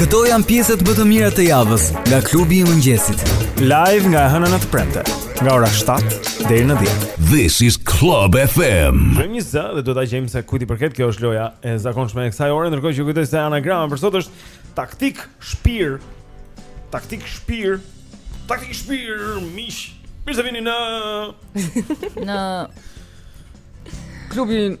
Këto janë pjesët më të mira të javës nga klubi i mëngjesit. Live nga e hëna në të premte, nga ora 7 deri në 10. This is Club FM. Kemi një zë dhe duhet ta gjejmë se kujt i përket kjo është loja e zakonshme e kësaj ore, ndërkohë që ju kujtoj se anagrama për sot është taktik shpir. Taktik shpir. Taktik shpir mish. Mirë se vini në në klubin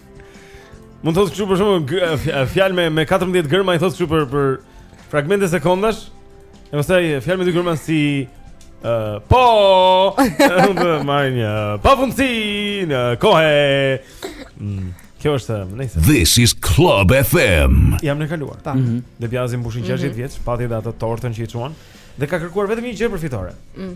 Mund të thotë kështu për shembull fjalë me me 14 germa i thotë kështu për për fragmente sekondash. E pastaj fjalë me dy germa si uh, po do marrin një pafundësi kohe. Mm. Kjo është nice. This is Club FM. Jam në kaluar. Ta. Mm -hmm. Dhe De Biazi mbushi 60 mm -hmm. vjeç, pati dhe atë tortën që i çuan dhe ka kërkuar vetëm një gjë për fitore. Mm.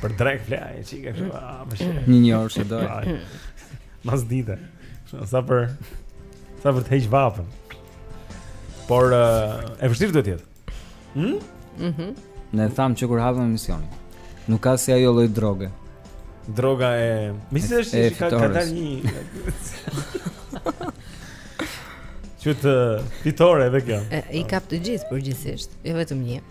Për drekë fle, ai çikë kështu. Mm. Një një orë se do. Masdite. Sa për sa për të heq vapën. Por e vështirë do të jetë. Hm? Mhm. Ne thamë që kur hapëm emisionin. Nuk ka si ajo lloj droge. Droga e, misi është që ka ka dalë një. Çut fitore edhe kjo. I kap të gjithë përgjithsisht, jo vetëm një.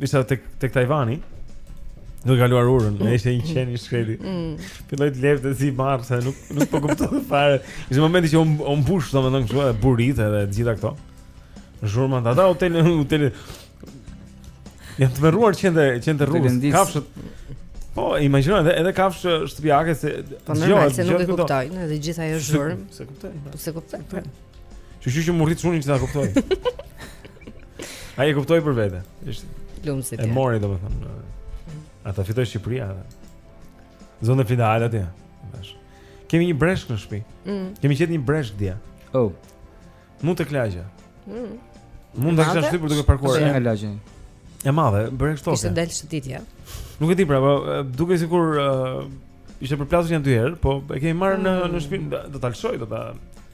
Isha tek tek Tajvani. Duke kaluar urën, ne ishte një qen i shkreti. Mm. Filloi të lehte si i marrë se nuk nuk po kuptonte fare. Ishte momenti që u u mbush domethënë kështu edhe boritë edhe të gjitha këto. Zhurma ta dha hotelin, hotelin. Ja të verruar qen të qentë e rrugës. Kafshët. Po, imagjino edhe edhe kafshët shtëpiake se po dëgjojnë, se nuk e kuptojnë, edhe gjithë ajo zhurmë. Se kuptojnë. Po se kuptojnë. Që që që u mërzit shumë që ta kuptojnë. Ai e kuptoi për vete. Ishte lumsi. E mori domethënë. Ata fitoi Shqipëria. Zonë finale atje. Tash. Kemi një breshkë në shtëpi. Mm. Kemi gjetë një breshkë dje. Oh. Brenda te lagjja. Mm. Mund ta kisha shtypur duke parkuar. Është nga lagja. E madhe, bëre kështu. Ishte dalë shëtitje. Nuk e di pra, po dukej sikur uh, ishte përplasur nja dy herë, po e kemi marrë mm. në në shtëpi, do ta lëshoj, do ta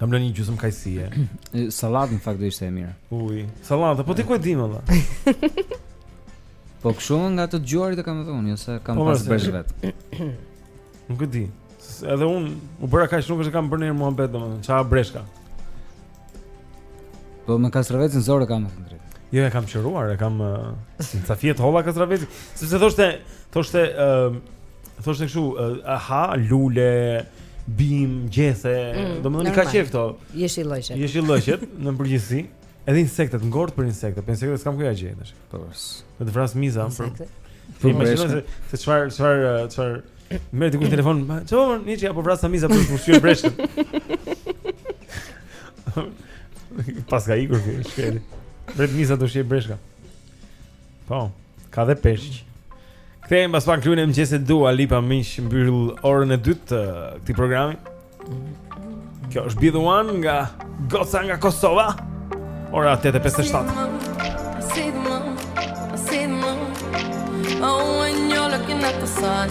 Kam lënë një gjysmë kajsie. Sallatë në fakt do ishte e mirë. Ujë, sallatë, po ti ku e di mor vëlla? Po kshu nga të dëgjuarit e kam, thonë, jo se kam po, pas breshkë vetë. Nuk e di. Edhe un u bëra kaq shumë që kam bërë një muhabet domethënë, ça ha breshka. Po me kastravecin zor, e kam thënë drejt. Jo, e kam qëruar, e kam ca feta të holla kastravecin, sepse thoshte, thoshte ë Thoshte kështu, aha, lule, bimë, gjethe, mm, domethënë i ka qejf këto. Jeshillëqet. Jeshillëqet në përgjithësi. Edhe insektet ngordh për insekte, për insekte s'kam ku t'ia gjej tash. Po. Do të vras miza për. Po më thënë se çfar çfar çfar merr diku telefon, çfarë më the apo vras miza për të ushqyer breshkën. Pas ka ikur kjo shkeli. Vret miza do shej breshka. Po, ka dhe peshq. Kthehemi pas pak Klubi i Mëngjesit Dua Lipa miq mbyll orën e dytë të këtij programi. Kjo është Be the One nga goca nga Kosova. Ora 8:57. Oh, when you're looking at the sun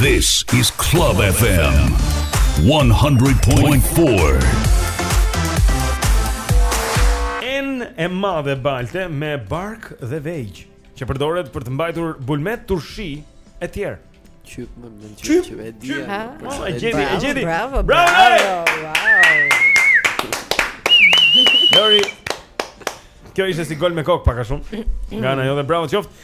This is Club FM 100.4. Enë e madhe balte me bark dhe vegjë që përdoret për të mbajtur bulmet, turshi e tjerë. Qyp më në qyp e dija. Po e gjeti, e gjeti. Bravo. Bravo. Lori. Kjo ishte si gol me kokë pak a shumë. Nga ana jote bravo të qoftë.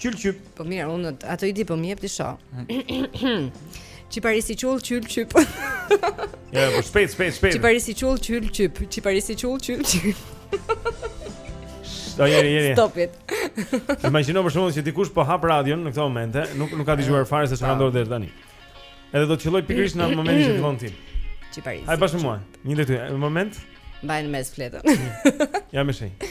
Qull qyp. Po mirë, unë atë i di, po më jep ta shoh. Qipari si qull qyl qyp. Ja, po shpejt, shpejt, shpejt. Qipari si qull qyl qyp. Qipari si qull qyl qyp. Do jeni, jeni. Stop it. Imagjino për një sekondë se dikush po hap radion në këtë moment, eh? nuk nuk ka dëgjuar fare se çfarë ndodh deri tani. Edhe do të qëllojë pikërisht në momentin që fillon ti. Qipari. Hajt bashkë me mua. Një ditë, një moment. Mbaj në mes fletën. Jam i shenjtë.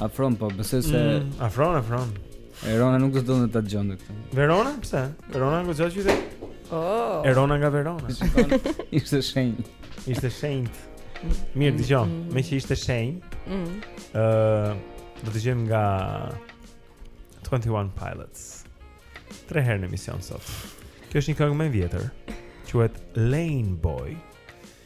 Afron po, besoj se mm, Afron, Afron. Verona nuk do të donte ta dëgjonte këtë. Verona pse? Verona nga çfarë qyteti? Oh. Verona nga Verona. Ishte shenjt. Ishte shenjt. Mirë, dëgjo. Mm. Meqë ishte shenjt. Ëh, mm. uh, do të dëgjojmë nga 21 Pilots. Tre herë në emision sot. Kjo është një këngë më e vjetër. Quhet Lane Boy.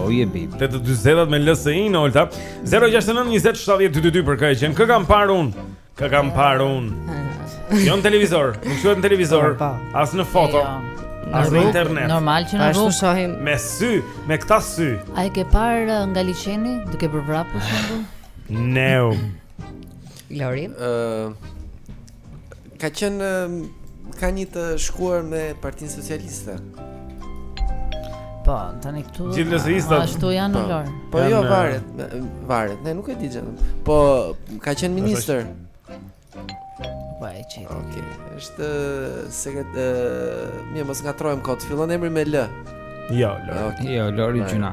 Oh yeah baby. Tetë e dyzet, ata me LSI në Lotëri. 069 20 70 222 për kë që kë kam parë unë? Kë kam parë unë? Jo në televizor, nuk quhet në televizor, po, po. as në foto. Jo, as në internet. Normal që në rrugë shohim. Me sy, me këta sy. A e ke parë uh, nga liqeni duke bërë vrap për shembull? Neu. Lori. Ë uh, ka qenë uh, ka një të shkuar me Partinë Socialiste. Po, tani këtu. Gjithë LSI-sta. Ashtu janë në po. Lori. Po jo varet, varet. Ne nuk e dimë. Po ka qenë ministër. Po e çi. Okej. Është sekret uh, mirë mos ngatërrohemi kot. Fillon emri me L. Jo, Lori. Okay. Jo, Lori Gjuna.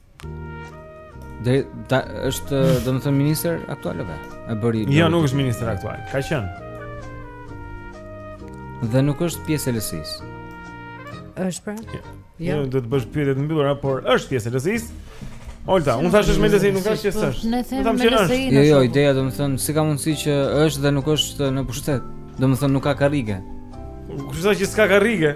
Dhe ta, është, domethënë ministër aktual apo? E bëri. Jo, nuk është ministër aktual. Ka qenë. Dhe nuk është pjesë e LSI-së. Është pra? Jo. Jo, do të bësh pyetje të mbyllura, por është pjesë e LSI-së. Olta, unë thashë me LSI-në, nuk thashë se është. Unë them me LSI-në. Jo, jo, ideja domethënë, si ka mundësi që është dhe nuk është në pushtet. Domethënë nuk ka karrige. Kuptohet që s'ka karrige.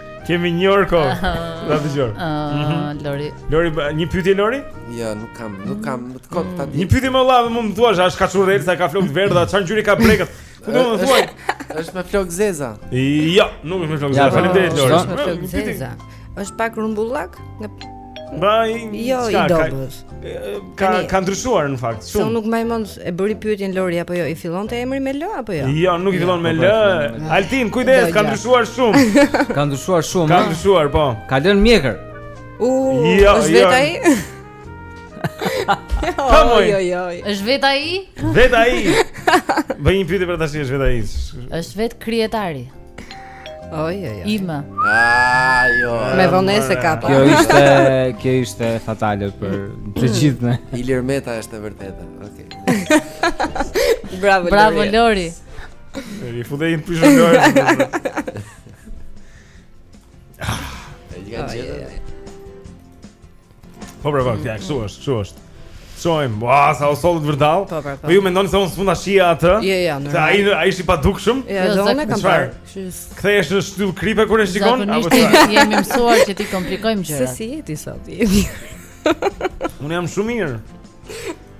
Kemi një orë kohë. Na dëgjon. Mhm. Lori. Lori, një pyetje Lori? Jo, nuk kam, nuk kam, nuk kam ta di. Një pyetje më valla, më mund të thuash, a është kaçurrels, a ka flokë të verdha, ça ngjyre i ka brekët? Ku do të thuaj? Është me flokë zeza. Jo, nuk është me flokë zeza. Faleminderit Lori. Është me flokë zeza. Është pak rumbullak? Ba, jo, i dobët. Ka ka ndryshuar në fakt, shumë. Unë nuk mbaj mend e bëri pyetjen Lori apo jo, i fillonte emri me L apo jo? Jo, nuk i fillon me L. Altin, kujdes, ka ndryshuar shumë. Ka ndryshuar shumë. Ka ndryshuar, po. Ka lënë mjekër. U, jo, është jo. vetë ai. Jo, jo, jo. Është vetë ai? Vetë ai. Bëj një pyetje për tash, është vetë ai. Është vetë kryetari. Oi, oi, oi. Imë. Ah, jo. Me vonesë e kapa. Kjo ishte, kjo ishte fatale për të gjithë ne. Ilir Meta është e vërtetë. Okej. Okay. Bravo, Bravo Lori. Lori. I futej në pishën Lori. Ah, e gjithë. Po pra, po, ja, kështu është, kështu është. Shumë, ua, sa u sollët vërdallë po, pra, po. po ju mendoni se unë s'mund ta shihja atë Ja, ja, nërë Se a është i padukshëm Ja, jo, dhe unë e kam parë Kthehesh shtyllë kripe kur e shikon Zakonisht jemi mësuar që t'i komplikojmë gjërat Se si je ti sot, je mirë Unë jam shumë mirë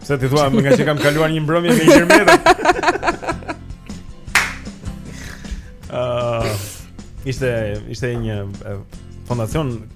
S'e di, thua, më ngaqë kam kaluar një mbrëmje me i gjërmeve uh, Ishte, ishte një fondacion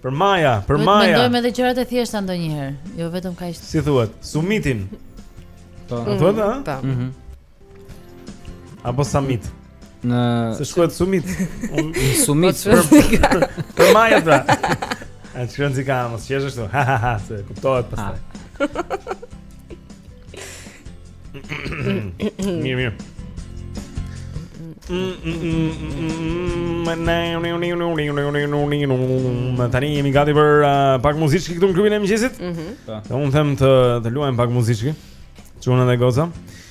Për maja, për Duhet maja. Mendojmë edhe gjërat e thjeshta ndonjëherë, jo vetëm kaq. Si thuhet? Samitin. Po. Mm, thuhet, a? Po. Mhm. Mm Apo Samit. Në Se shkruhet summit. Summit. Për maja pra. A shkruan si ka mos, qesh ashtu. Ha ha ha, s'kuptohet pastaj. Mirë, mirë. Tani jemi gati për uh, pak muziçkë këtu në klubin e mëngjesit. Mhm. Po. Unë them të të luajmë pak muziçkë. Çuna dhe goca.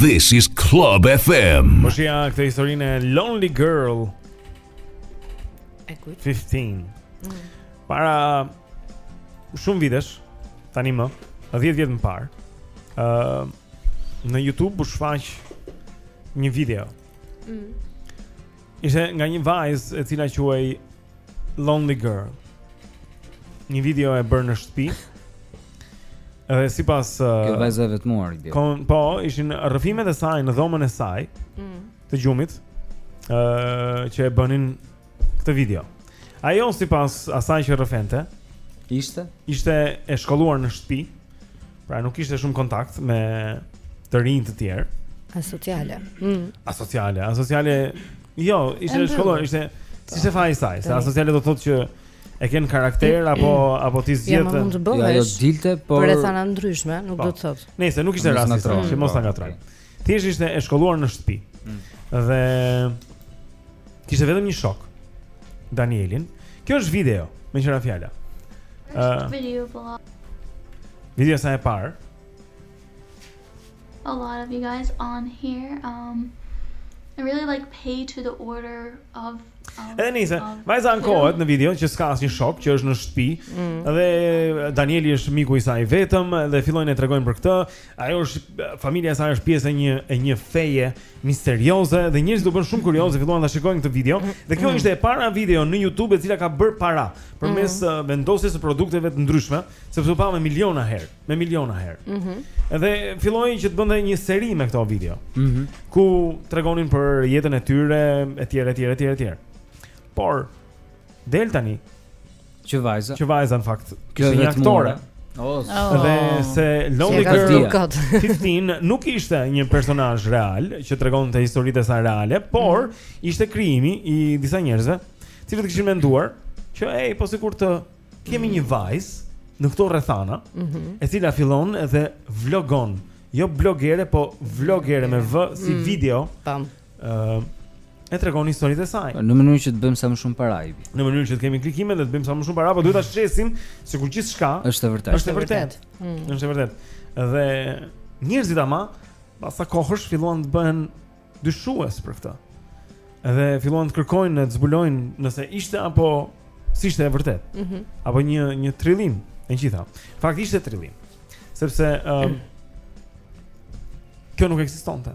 This is Club FM. Po shihja këtë historinë e Lonely Girl. E kujt? 15. Mm. Para shumë vitesh tani më 10 vjet më parë ë uh, në YouTube u shfaq një video. Mm. Ishte nga një vajzë e cila quhej Lonely Girl. Një video e bërë në shtëpi. Edhe sipas uh, Kjo vajza e vetmuar Po ishin rrëfimet e saj në dhomën e saj. Mm. Të gjumit. ë uh, që e bënin këtë video. Ajo sipas asaj që rrëfente ishte ishte e shkolluar në shtëpi. Pra nuk kishte shumë kontakt me të rinjtë e tjerë. Asociale. Mm. Asociale, asociale. Jo, ishte e shkolluar, ishte s'ishte faji i saj, se asociale do të thotë që e ke në karakter mm. apo apo ti zgjedh. Ja, mund të bësh. Ja, jo dilte, por për rrethana të ndryshme, nuk po. do të thotë. Nëse nuk ishte rasti, që mos ta ngatërroj. Thjesht ishte e shkolluar në shtëpi. Mm. Dhe kishte vetëm një shok, Danielin. Kjo është video, meqë ra fjala. Është uh, video, po. Videoja e saj e parë. A lot of you guys on here. Um, I really like pay to the order of Edhe nis e, vajza ankohet në video që s'ka asnjë shok që është në shtëpi mm. dhe Danieli është miku i saj i vetëm dhe fillojnë të tregojnë për këtë Ajo është familja e saj është pjesë e një e një feje misterioze dhe njerëzit u bënë shumë kuriozë dhe filluan ta shikojnë këtë video. Dhe kjo ishte e para video në YouTube e cila ka bërë para përmes mm. vendosjes së produkteve të ndryshme, sepse u pa me miliona herë, me miliona herë. Ëh. Mm -hmm. Dhe filloi që të bënte një seri me këto video. Ëh. Mm -hmm. Ku tregonin për jetën e tyre etj etj etj etj. Por del tani Që vajza. Që vajza në fakt. Ishte një aktore. Oh, oh. Dhe se Lonely Girl 15 nuk ishte një personazh real që tregonte historitë e saj reale, por mm. ishte krijimi i disa njerëzve, të cilët kishin menduar që ej, po sikur të kemi një vajzë në këto rrethana, mm -hmm. e cila fillon dhe vlogon, jo blogere, po vlogere me v si mm -hmm. video. Tam. e tregon historitë e saj. Në mënyrë që të bëjmë sa më shumë para i. Në mënyrë që të kemi klikime dhe të bëjmë sa më shumë para, po duhet ta shesim sikur gjithçka është e vërtetë. Është e vërtetë. Mm. Është e vërtetë. Dhe njerëzit ama pas sa kohësh filluan të bëhen dyshues për këtë. Edhe filluan të kërkojnë, të zbulojnë nëse ishte apo s'ishte e vërtetë. Mm -hmm. Apo një një trillim e gjitha. Në fakt ishte trillim. Sepse ë um, mm. kjo nuk ekzistonte.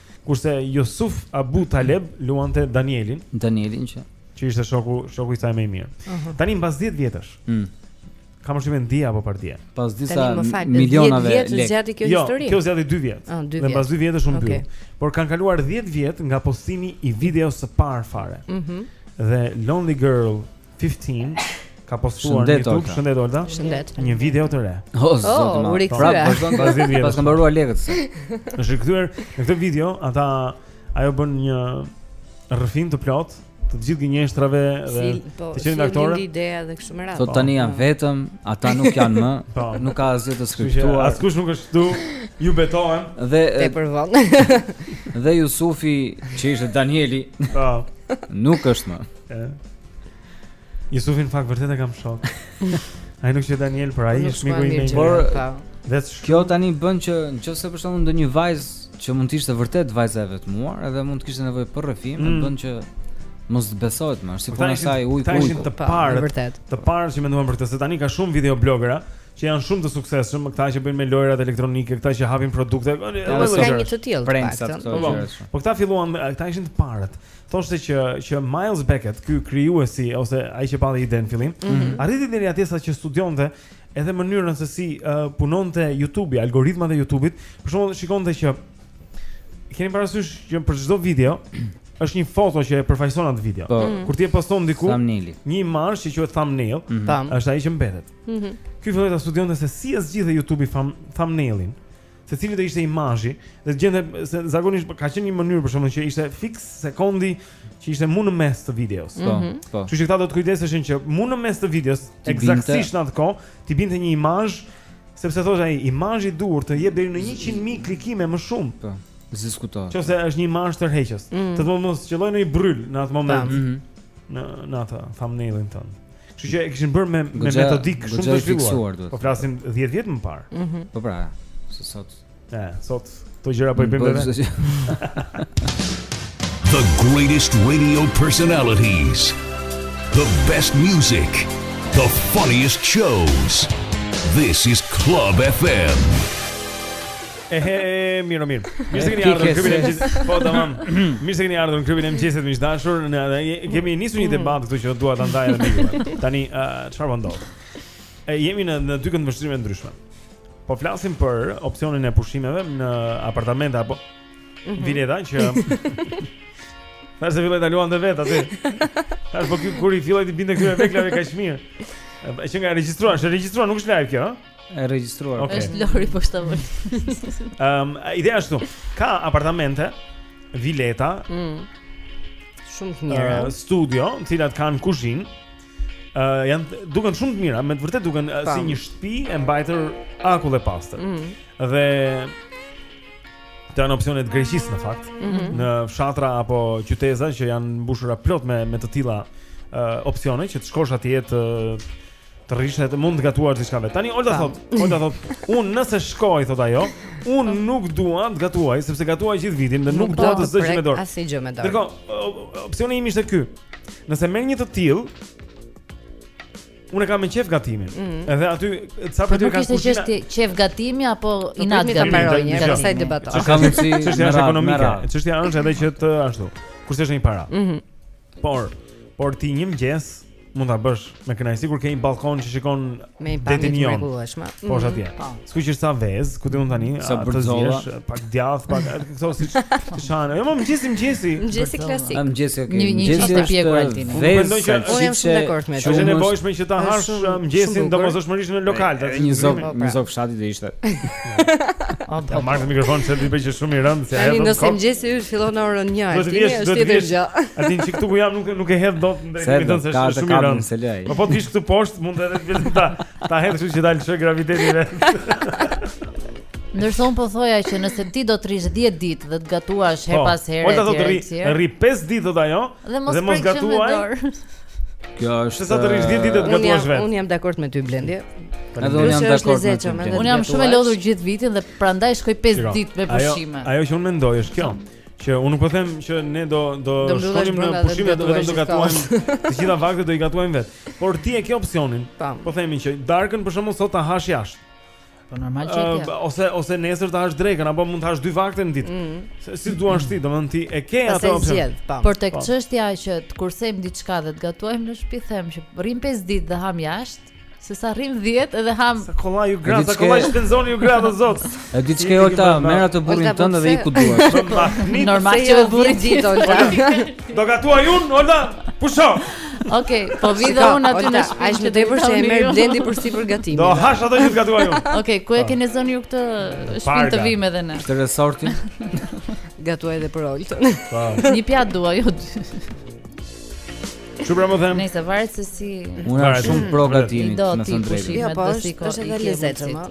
Kurse Yusuf Abu Taleb luante Danielin. Danielin që që ishte shoku shoku i saj më i mirë. Uh -huh. Tani mbas 10 vjetësh. Mm. Ka mësim dje apo pardje. Pas disa milionave lekë. Kjo zgjati kjo jo, histori. Jo, kjo zgjati 2 vjet. Ah, dhe pas 2 vjetësh u mbyll. Okay. Por kanë kaluar 10 vjet nga postimi i videos së parë fare. Mhm. Mm dhe Lonely Girl 15 ka postuar në YouTube, shëndet Olta. Shëndet. Një video të re. O zot, oh, më pra vazhdon pas 10 vjetësh. Pasi ka mbaruar lekët. Është rikthyer në këtë video, ata ajo bën një rrëfim të plot të gjithë gënjeshtrave dhe po, të qenë aktorë. Si ide edhe kështu me radhë. Sot tani jam po. vetëm, ata nuk janë më, po. nuk ka asgjë të skriptuar. Askush nuk është këtu. Ju betohem. Dhe te përvon. Dhe Jusufi, që ishte Danieli. Po. Nuk është më. Ëh. Jusufin në fakt vërtet e kam shok. Ai nuk është Daniel, por ai është miku im. Por vetë kjo tani bën që nëse për shembull ndonjë vajzë që mund të ishte vërtet vajza e vetmuar, edhe mund të kishte nevojë për rrëfim, mm. bën që mos të besohet më, si puna e ujkut, ujkut. Ta ishin të po, parë, vërtet. Të parë që menduan për këtë, se tani ka shumë videoblogera që janë shumë të suksesshëm, këta që bëjnë me lojrat elektronike, këta që hapin produkte, po, po, po. po ka një të tillë. Po këta filluan, këta ishin të parët. thoshte që që Miles Beckett, ky krijuesi ose ai që polli idenë në fillim, mm -hmm. arriti deri atje sa që studionte edhe mënyrën se si uh, punonte YouTube-i, algoritmat e YouTube-it. Për shembull, shikonte që keni parasysh që për çdo video është një foto që e përfaqëson atë video. Po. Mm. Kur ti e poston diku, një imazh që quhet thumbnail, mm -hmm. është ai që mbetet. Mm -hmm. Ky filloi ta studionte se si e zgjidhte YouTube-i thumbnailin. se cili do ishte imazhi dhe gjente se zakonisht po ka qenë një mënyrë për ca kohë që ishte fiks sekondi që ishte mu në mes të videos. Po, mm -hmm. po. Kështu që këta do të kujdeseshin që mu në mes të videos eksaktësisht në atë kohë t'i binte një imazh sepse thoshte ai imazhi i duhur të jep deri në 100.000 klikime më shumë. Po. Diskutohet. Që ose është një imazh tërheqës. Mm -hmm. Të thonë mos qëllojë një bryl në atë moment. Mm -hmm. Në në atë thumbnailin tonë. Kështu që e kishin bërë me me metodikë shumë të zhvilluar. Po flasim 10 vjet më parë. Mm -hmm. Po pra, se sot. Ja, sot to gjëra po i bëjmë vetë. The greatest radio personalities. The best music. The funniest shows. This is Club FM. Ehe, mirë, mirë. Mirë se keni ardhur në klubin e mëngjesit. Po tamam. Mirë se keni ardhur në klubin e mëngjesit miq të dashur. Ne kemi nisur një mm. debat këtu që do dua ta ndaj edhe me ju. Tani çfarë po ndodh? E jemi në në dy këndvështrime të ndryshme. Po flasim për opsionin e pushimeve në apartamente apo mm -hmm. vileta që Tash e filloi ta luante vetë aty. Tash po kur i filloi të binte këtyre veglave kaq mirë. Është nga regjistruar, është regjistruar, nuk është live kjo, ëh. E regjistruar. Okay. Është Lori poshtë. Ehm, ideja është këtu. Ka apartamente, vileta. Mm. Shumë të mira. Uh, studio, të cilat kanë kuzhinë. Ë uh, janë duken shumë të mira, me të vërtetë duken uh, si një shtëpi e mbajtur akull e pastër. Mm. Dhe këto janë opsionet e Greqisë në fakt, mm -hmm. në fshatra apo qyteza që janë të mbushura plot me me të tilla uh, opsione që të shkosh atje të Të rrish, të mund të gatuash diçka vetë Tani Olta thotë, Olta thotë Unë nëse shkoj, thotë ajo Unë po. nuk dua të gatuaj Sepse gatuaj gjithë vitin dhe nuk, nuk dua të zë gjë me dorë Asnjë gjë me dorë Dërko, opsioni im ishte ky Nëse merr një të tillë, Unë e kam me qejf gatimin. Mm -hmm. Edhe aty sa për të ka kushtuar. Po nuk është çështje qejf gatimi apo inat gatimi, ja sa i debaton. Ka mundësi çështja është ekonomike. Çështja është edhe që të ashtu. Kurse është një para. Mhm. Por, por ti një mëngjes mund ta bësh me kënaqësi kur ke një balkon që shikon detin Jon. Po është atje. Mm, po. Skuq ca vezë, ku ti mund tani të zgjedhësh pak djathë, pak këto si shana. Jo, më mëngjesi, mëngjesi. Mëngjesi klasik. Mëngjesi, okay. Një një çështë e pjekur Altin. Mendoj që unë jam shumë dakord me ty. S'është e nevojshme që ta hash mëngjesin domosdoshmërisht në lokal, atë një zog, një zog fshati do ishte. Ja marrë mikrofon se ti bëj që shumë i rëndë se ajo. Nëse mëngjesi yt fillon në orën 1, ti je është tjetër gjë. A din çik këtu ku jam nuk nuk e hedh dot mikrofonin se është shumë i rëndë. Po po dish këtu poshtë mund edhe të vetë ta ta hedh kështu që ta lëshojë graviteti vetë. Ndërsa po thoja që nëse ti do të rrish 10 ditë dhe të gatuash herë po, pas here. Po do të rri rri 5 ditë thotë ajo dhe mos gatuaj. Kjo është. Sesa të rrish 10 ditë të gatuash vetë. Unë jam dakord me ty Blendi. Po edhe unë jam dakord me ty. Unë jam shumë e lodhur gjithë vitin dhe prandaj shkoj 5 ditë me pushime. Ajo ajo që unë mendoj është kjo. Që unë nuk po them që ne do do shkonim në pushime dhe vetëm të gatuajmë. Të gjitha vaktet do i gatuajmë vetë. Por ti e ke opsionin. Po themi që darkën për shembull sot ta hash jashtë. Po normal që e ke. Ose ose nesër ta hash drekën apo mund të hash dy vakte në ditë. Mm. Se si ta duash ti, domethënë ti e ke atë opsion. Po. Por tek po. çështja që të kursejmë diçka dhe të gatuajmë në shtëpi them që rrimë 5 ditë dhe hamë jashtë. Sesa rrimë 10 edhe hamë. Sa kollaj ju gratë, sa kollaj shpenzoni ju gratë, Zot. E di çfarë Olta, merre atë burrin tënd dhe ik ku të duash. Normal që burri di të. Do gatuaj un, Olta, pusho. Okej, okay, po vi dhe un aty në shpi. Atë e ke tepër se e merr blendi për sipër gatimin. Do hash ato që gatuaj un. Okej, okay, ku e po. keni zënë ju këtë shpinë të vim edhe ne? Këtë resortin. Gatuaj edhe për Oltën. Po. Një pjatë dua ju. Çu pra më them? Nëse varet se si Unë jam shumë pro gatimit, me thënë të drejtën. Ja, po, është edhe lezetshëm, a?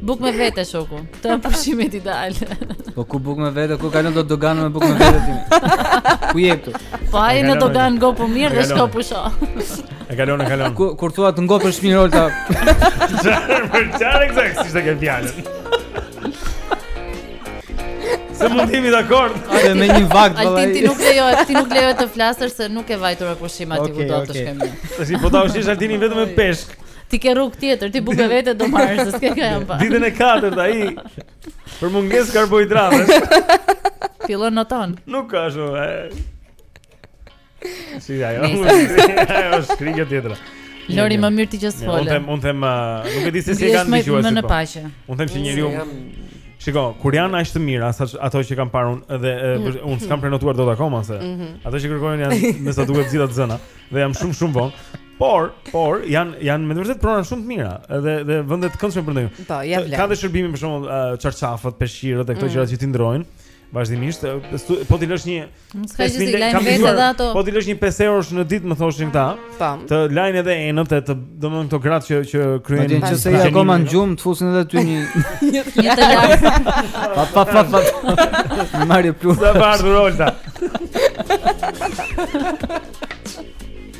Buk me vete shoku, te pushimet ideale. Po ku buk me vete, ku kalon do dogan me buk me vete ti. Ku je këtu? Po ai në dogan ngopu mirë dhe shko pusho. E kalon, e kalon. Kur kur thua të ngopësh mirë Olta. Për çfarë ekzakt e ke fjalën? Se mund të jemi dakord. Ate me një vakt vallai. Altin ti nuk lejohet, ti nuk lejohet të flasësh se nuk ke vajtur me pushime aty ku do të shkojmë. Tash po ta ushqesh Altinin vetëm me peshk. Ti s'ke rrugë tjetër, ti bukë me vete do marrësh, se s'ke ka jam pa. Ditën e katërt ai për mungesë karbohidratesh. Fillon noton. Nuk ka ashtu. Si ja, jo. Ajo shkrinja tjetra. Lori më mirë ti që s'fole. Unë them, unë them, uh, nuk e di se si e kanë dëgjuar. Më në po. paqe. Unë them se njeriu Shiko, kur janë aq të mira, sa ato që kam parë unë dhe mm. unë s'kam prenotuar dot akoma se mhm. ato që kërkoj janë me sa duket gjithë ato të zëna dhe jam shumë shumë vonë. Por, por janë janë me vërtet prona shumë të mira, edhe dhe vende të këndshme për ndenjur. Po, ja vlen. Ka dhe shërbime për shembull uh, çarçafët, peshqirët e këto mm. gjëra që t'i ndrojnë vazhdimisht. Po t'i lësh një 5000 lekë, kam vetë edhe ato. Po t'i lësh një 5 eurosh në ditë, më thoshin këta. Po. Të lajnë edhe enët e të domthon këto gratë që që kryejnë. Në qoftë se je akoma në gjumë, të fusin edhe ty një një të larë. Pa pa pa pa. Mario Plus. Sa bardhë Olta.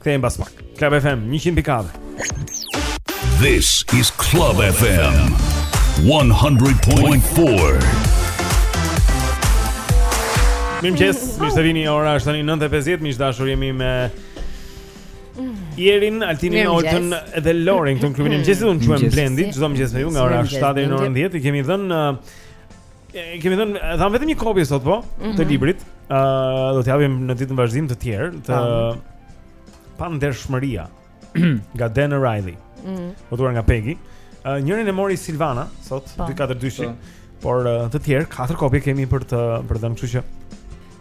Kthehemi pas pak. Club FM 100.4. This is Club FM 100.4. Mirëmëngjes, mirë se vini. Ora është tani 9:50. Miq të dashur, jemi me Jerin, Altinin, Oltën dhe Lorin këtu në klubin e mëngjesit. Unë quhem Blendi, çdo mëngjes me ju nga ora 7 deri në orën 10. I kemi dhënë uh, E kemi dhënë, e dhamë vetëm një kopje sot po, mm -hmm. të mhm. librit. Ë uh, do të japim në ditët në vazhdim të tjerë te Pandershmëria nga Dan Ariely. Mm -hmm. Botuar nga Pegi. Uh, njërin e mori Silvana sot, 242. Po. Por uh, të tjerë katër kopje kemi për të për të dhënë, kështu që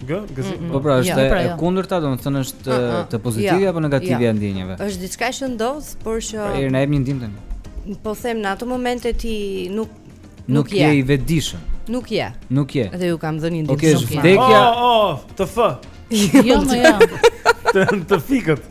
Gë, gëzim. Mm -mm. Po pra, është jo, pra, e jo. kundërta, domethënë është uh -uh. te pozitivja jo. apo negativja jo. e ndjenjave. Është diçka që ndodh, por që Po re na jep një ndihmë tani. Po them në ato momente ti nuk nuk, nuk je i vetëdijshëm. Nuk je. Nuk je. Dhe ju kam dhënë ndihmë. Okej, okay, vdekja. Oh, oh, të fë. Jo, më jo. Të të fikët.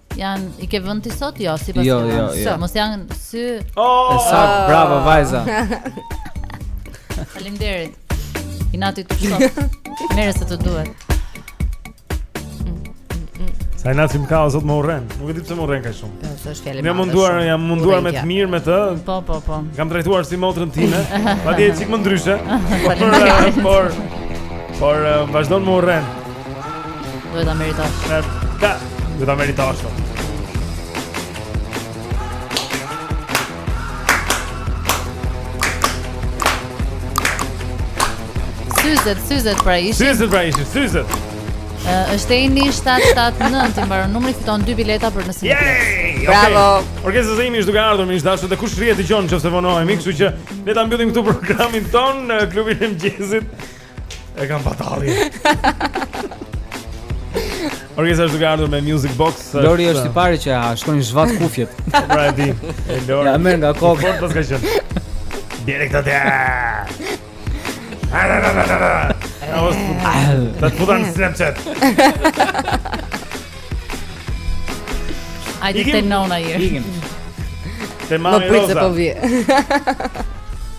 Ja ni ke vënë ti sot? Jo, sipas jo, jo, jo. Së, mos janë sy. Oh! Sa oh! bravo vajza. Faleminderit. Inati të shkoj. Merre se të duhet. Sa inat më ka o zot më urren. Nuk e di pse më urren kaq shumë. Po, është është fjalë. Ne munduar, jam munduar me të mirë me të. Po, po, po. E kam trajtuar si motrën time. Patjetër çik më ndryshe. Por por, por eh, vazhdon më urren. Duhet ta meritosh. Ka. Duhet ta meritosh. Syzet, syzet pra ishin. Syzet pra ishin, syzet. Uh, është Eni 779 i mbaron numri fiton 2 bileta për nesër okay. Bravo Orkesa zemër është duke ardhur Miq të dashur dhe kush rri e dëgjon Qoftë se vonohemi Kështu që Ne ta mbyllim këtu programin tonë Në klubin e mëngjesit E kam fatalli. Orkesa është duke ardhur me Music Box Lori është i pari që i shkon zhvat kufjet Pra e di E Lori Ia merr nga koka Fort paska qënë Bjeri këta të Ta ta puta në Snapchat Ajde te nona jërë Ikim Te mami Rosa Më prit se po vje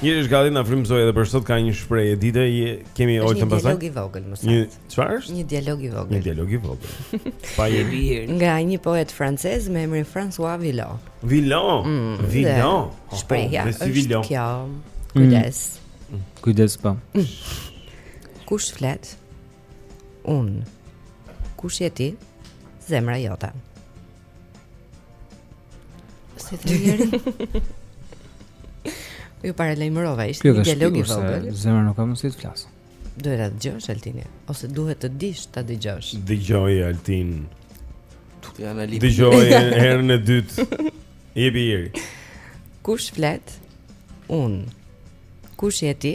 Iri është gati na frymëzojë edhe për sot ka një shprehje e ditës e kemi Oltën pasaj. Një dialog i vogël më sa. Një çfarë është? Një dialog i vogël. Një dialog i vogël. Pa i bjer. Nga një poet francez me emrin François Villon. Villon. Mm, Villon. Shprehja oh, është Villon. kjo. Mm. Kujdes. Mm. Kujdes pa. Po. Kush flet? Un. Kush je ti? Zemra jota. Si tha Iri? Ju paralajmërova, është një dialog i vogël. Kjo zemër nuk ka mundësi të flasë. Duhet ta dëgjosh, Altini, ose duhet të dish ta dëgjosh. Dëgjo, Altin. Dëgjo, herën e dytë. Jepi Iri. Kush flet? Unë. Kush je ti?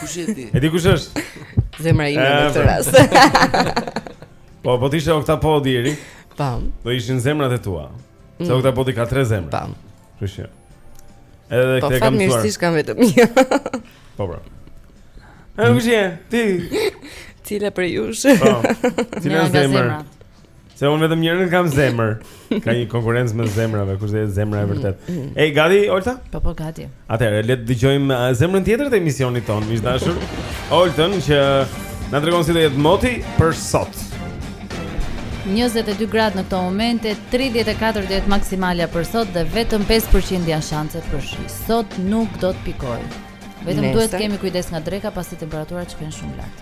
Kush je ti? E di kush është? Zemra ime në këtë rast. Po, po të ishe oktapod Iri Po Do ishin zemrat e tua mm. Se oktapodi ka tre zemra Po Kështu që Edhe po, këtë e kam mësuar Po, fatmirësisht kam vetëm një Po, bro E, kështu që Ti Cila prej jush Po Cila nga zemrat Se unë vetëm njërën kam zemër Ka një konkurencë mes zemrave Kush është zemra e vërtetë mm, mm. Ej, gati, Olta? Po, po, gati Atëhere, le të dëgjojmë uh, zemrën tjetër të emisionit tonë Miq të dashur Oltën që Në të regonë si të jetë moti për sot 22 gradë në këto momente 34 do jetë maksimalja për sot Dhe vetëm 5% janë shanset për shi Sot nuk do të pikojë Vetëm duhet të kemi kujdes nga dreka Pasi temperaturat shkojnë shumë lart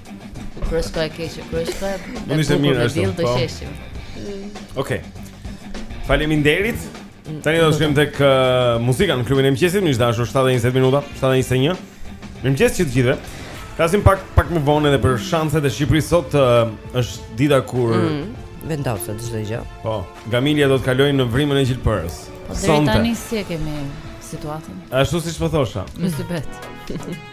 Kryshko e keqë, kryshko e bukur me dilë të po. qeshim mm. Oke Faleminderit. Mm. Tani do të shkojmë tek uh, muzika në klubin e mëngjesit, miq të dashur, 7:20 minuta, 7:21. Mirëmëngjes të gjithëve. Flasim pak pak më vonë edhe për shanset e Shqipërisë sot uh, është dita kur mm, vendoset çdo gjë. Po, gamilja do të kalojë në vrimën e gjilpërës. Po deri tani si e kemi situatën? Ashtu siç po thosha. Më së bet.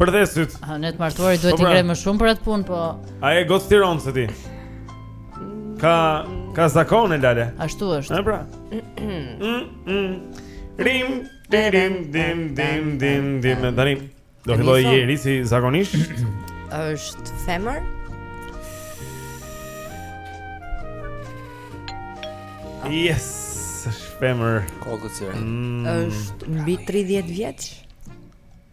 Përdridh sytë. Ah, ne të martuarit duhet, po pra, të ngremë më shumë për atë punë, po. A e gotë tiron se ti? Ka ka zakone lale. Ashtu është. Ëh pra. Rim, rim, dim, dim, dim, dim, tani. Do fillojë Jeri si zakonisht. Është femër. Yes, është femër. Kokësir. Mm. Është mbi 30 vjeç.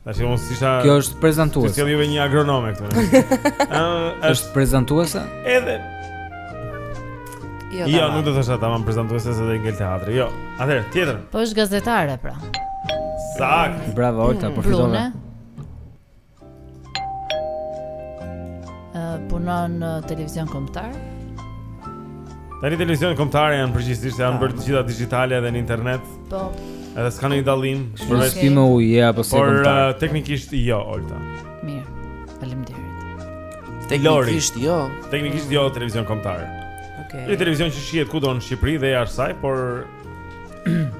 Tash unë si sa Kjo është prezantuese. Ti sjellë një agronome këtu. Ëh, është prezantuese? Edhe. Jo, jo nuk do ta thosha tamam prezantuese se do i ngel teatri. Jo. Atëherë, tjetër. Po është gazetare pra. Saktë. Bravo Olta, po fitove. Ëh, punon në televizion kombëtar. Tani televizione kombëtare janë përgjithësisht janë bërë të gjitha digjitale dhe në internet. Po. Edhe s'ka ndonjë dallim. Shumë okay. stime u je apo se komentar. Por uh, teknikisht jo, Olta. Mirë. Faleminderit. Teknikisht jo. Teknikisht jo televizion kombëtar. Okej. Okay. Një televizion që shihet kudo në Shqipëri dhe jashtë saj, por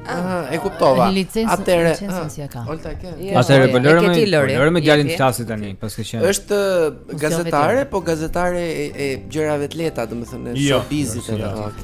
Ah, e kuptova. Atëre, licencë ka. Olta ke. Jo, Atëre po lërë me, po lërë me djalin flasim tani, paske qenë. Është gazetare, po gazetare e, e gjërave të lehta, domethënë, jo, showbizit jo, jo, apo.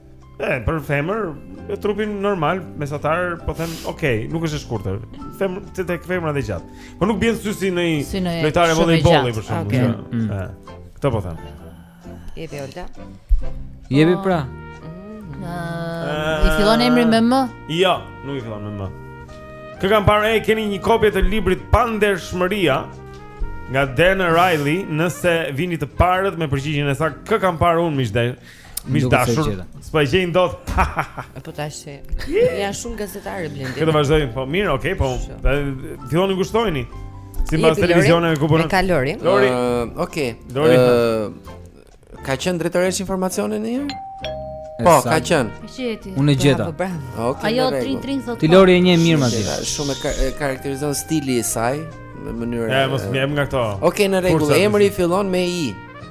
E, për femër, e ka trupin normal, mesatar, po them, okay, nuk është e shkurtër. Femër, është tek femrat e gjata. Po nuk bie në sy si në një si lojtare volejbolli për shembull. Okay. Mm. Mm. Këtë po them. Jepi Olta. Jepi pra. Mm. Uh, I fillon emri me M? Jo, nuk i fillon me M. Kë kam parë e keni një kopje të librit Pandershmëria nga Dan Ariely, nëse vini të parët me përgjigjen e saktë, kë kam parë unë miq të dashur? Miq të dashur. S'po e gjejnë dot. Po tash. Janë shumë gazetarë Blendi. Këto vazhdojnë, po mirë, okay, po. Filloni ngushtojini. Simbas televizionit ku punon? Me Kalori. Lori. Okej. Lori. Ka qenë drejtoreshë informacioni ndonjëherë? Po, ka qenë. Unë e gjeta. Okay, Ajo trin trin thotë. Ti Lori e njeh mirë madje. Shumë e karakterizon stili i saj në mënyrë. Ja, mos më jep nga këto. Okej, në rregull. Emri fillon me I.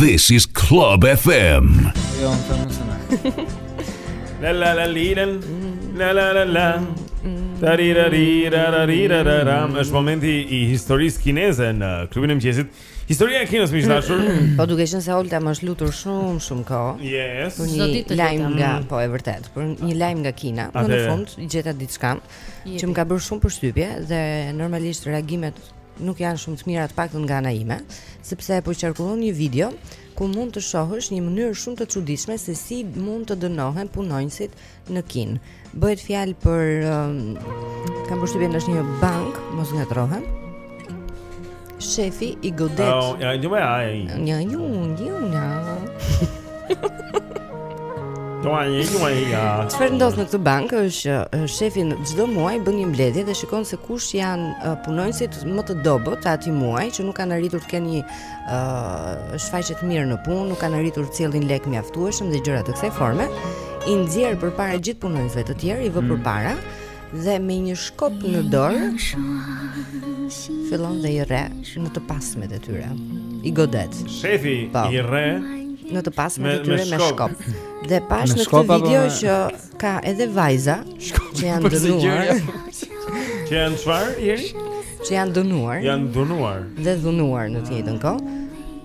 This is Club FM. Jo, të më së në. La la la liren, la la la la. Tarira rira rira rira. Është momenti i historisë kineze në klubin e mëngjesit. Historia e Kinës miq të dashur. Po duke qenë se Olta më është lutur shumë shumë kohë. Yes. Për një lajm nga, mm. po e vërtet, për një lajm nga Kina, në fund gjeta diçka që më ka bërë shumë përshtypje dhe normalisht reagimet nuk janë shumë të mira të paktën nga ana ime, sepse po qarkullon një video ku mund të shohësh një mënyrë shumë të çuditshme se si mund të dënohen punonjësit në Kinë. Bëhet fjalë për um, kam përshtypjen është një bank, mos ngatërrohem. Shefi i godet. Oh, ja, një më ai. Një një një. Duani, duani ja. Çfarë ndodh në këtë bankë është që shefi çdo muaj bën një mbledhje dhe shikon se kush janë punonjësit më të dobët të atij muaj që nuk kanë arritur të kenë një uh, shfaqje të mirë në punë, nuk kanë arritur të sjellin lek mjaftueshëm dhe gjëra të kësaj forme, i nxjerr përpara gjithë punonjësve të tjerë, i vë mm. përpara Dhe me një shkop në dorë fillon dhe i rreh në të pasmet e tyre. I godet. Shefi pa. Po. i rreh në të pasmet e tyre me shkop. Me shkop. Dhe pashë në këtë video me... që ka edhe vajza shkop, që janë dënuar. që janë çfarë? Që janë dënuar. Janë dënuar. Dhe dhunuar në të njëjtën kohë.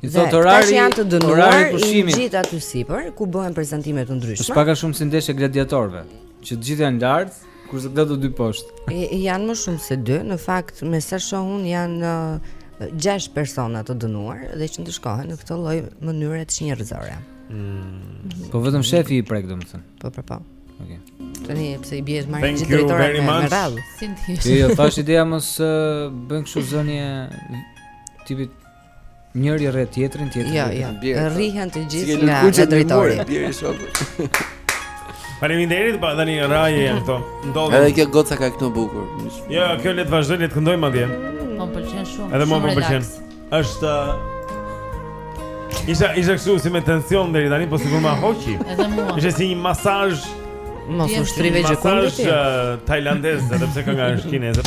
I thotë dhe, orari, që janë të dënuar, orari pushimi. I gjithë aty sipër ku bëhen prezantime të ndryshme. Është pak a shumë si ndeshja e gladiatorëve, që të gjithë janë lart, kurse këta të dy poshtë. Janë më shumë se dy, në fakt me sa shoh unë janë uh, gjashtë uh, persona të dënuar dhe që ndëshkohen në këtë lloj mënyre çnjerëzore. Mm. Po vetëm shefi i prek domethënë. Po po po. Okej. Okay. Tani pse i bie të marrë gjithë drejtorat me radhë? Si ndihesh? Jo, thashë ideja mos uh, bën kështu zënie tipit Njëri rreh tjetrin, tjetri. Jo, jo. Rrihen të gjithë nga drejtori. Faleminderit, pa tani rrahje janë këto. Ndodhi. Edhe kjo goca këndon bukur. Jo, kjo le të vazhdojë, le të këndojë madje. Po pëlqen shumë. Edhe mua po pëlqen. Është Isha isha kështu si me tension deri tani, po sikur ma hoqi. Edhe mua. Ishte si një masazh. Mos u shtrive gjëkund ti. Masazh eh, tajlandez, edhe pse kënga është kineze.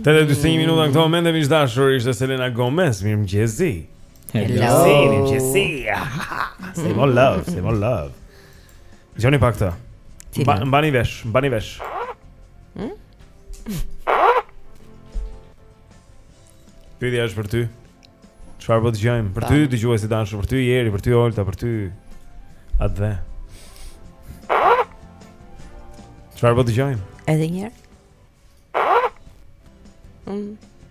Tetë e njëzet e një minuta në këto momente miq të dashur ishte Selena Gomez, mirëmëngjesi Hello Si, mirëmëngjesi Si, mo love, si, mo love Dëgjoni pak të Mba, Mba një vesh, mba një vesh hmm? Pyetja është për ty. Çfarë po dëgjojmë? Për ty dëgjues i dashur, për ty Jeri, për ty Olta, për ty Atdhe. Çfarë po dëgjojmë? Edhe një herë. Mm.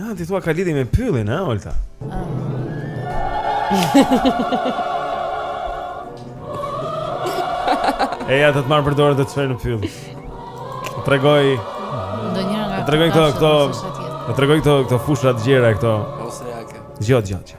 Ah, ti thua ka lidhje me pyllin, ha, Olta. Ah. eja, do të marr për dorë, do të çoj në pyll. Të tregoj. Do një nga. Të tregoj këto këto. Do të tregoj këto këto fusha të gjera këto. Austriake. Jo, jo, jo.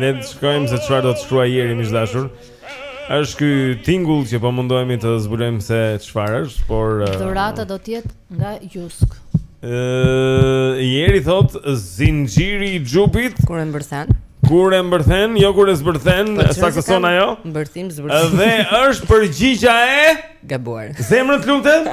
Le të shikojmë se çfarë do të shkruajë Jeri, miq të dashur. Është ky tingull që po mundohemi të zbulojmë se çfarë është, por uh, dhurata do të jetë nga Jysk. Ë, uh, Jeri thotë zinxhiri i xhupit. Kur e mbërthen? Kur e mbërthen, jo kur e zbërthen, po, saktëson ajo? Mbërthim zbërthim. Dhe është përgjigja e gabuar. Zemër, të lutem.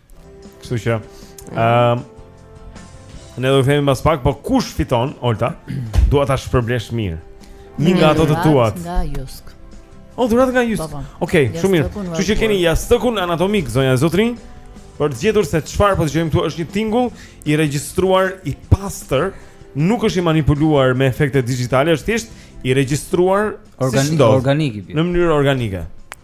Kështu që ëm um, Ne do të themi mbas pak, po kush fiton, Olta? Dua ta shpërblesh mirë. Një nga ato të tuat. Nga Jysk. O dhuratë nga Jysk. Po, po. Okej, okay, shumë mirë. Kështu që keni jastëkun anatomik zonja e zotërinj. Për të gjetur se çfarë po dëgjojmë këtu është një tingull i regjistruar i pastër, nuk është i manipuluar me efekte digjitale, është thjesht i regjistruar organik, si organik. Në mënyrë organike.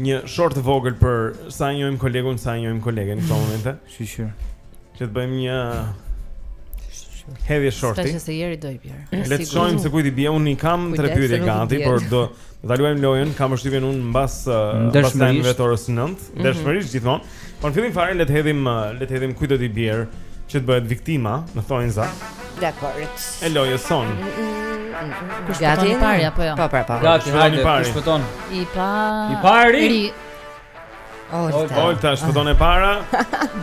Një short të vogël për sa e njohim kolegun, sa e njohim kolegen në këto mm. momente. Shyqyr. Që të bëjmë një hedhje shorti. Thashë se Jerit do i bjerë. Le të shohim se kujt do t'i bjerë. Unë i kam tre pyetje gati, por do ta luajmë lojën. Kam përshtypjen unë mbas uh, mbas orës 9, mhm. ndershmërisht gjithmonë. Po në fillim fare le të hedhim le të hedhim kujt do t'i bjerë që të bëhet viktima, me thënë. Dakord. E lojës sonë. Kush del i pari apo jo? Po, po, po. Gati, hajde, kush fiton? I pa. I pari. Ri. Olta. Olta fiton e para.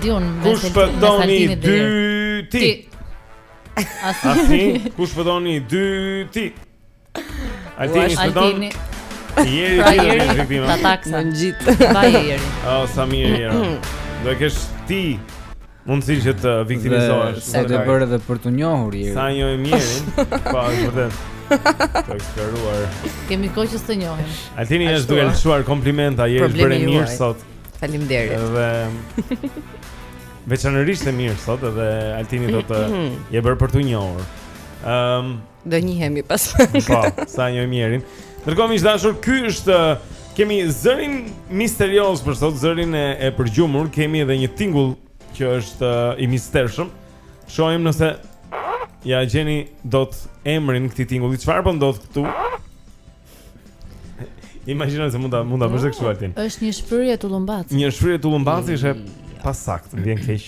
Diun, kush fiton i dyti? Asi, kush fiton i dyti? Altini, të donë Jeri pra, të donë viktima Ta taksa Në gjitë Ra Jeri O, oh, sa mirë Jeri Do e kesh ti Mundësi që të viktimizohesh Sa të bërë edhe për të njohur Jerin Sa e njohim Jerin Po, është vërtet Të këruar Kemi kohë që të njohim Altini është duke lëshuar komplimenta Jerit është bërë mirë sot Faleminderit Edhe Veçanërisht e mirë sot Dhe Altini do të Je bërë për të njohur Ehm um, Do njihemi pas. Po, sa një mjerim. Ndërkohë miq të dashur, ky është kemi zërin misterioz për sot, zërin e, e përgjumur, kemi edhe një tingull që është i mistershëm. Shohim nëse ja gjeni dot emrin këtij tingulli. Çfarë po ndodh këtu? Imagjino se mund ta mund ta bësh kështu Altin. Është një shfryrje tullumbaci. Një shfryrje tullumbaci është e pasaktë, më vjen keq.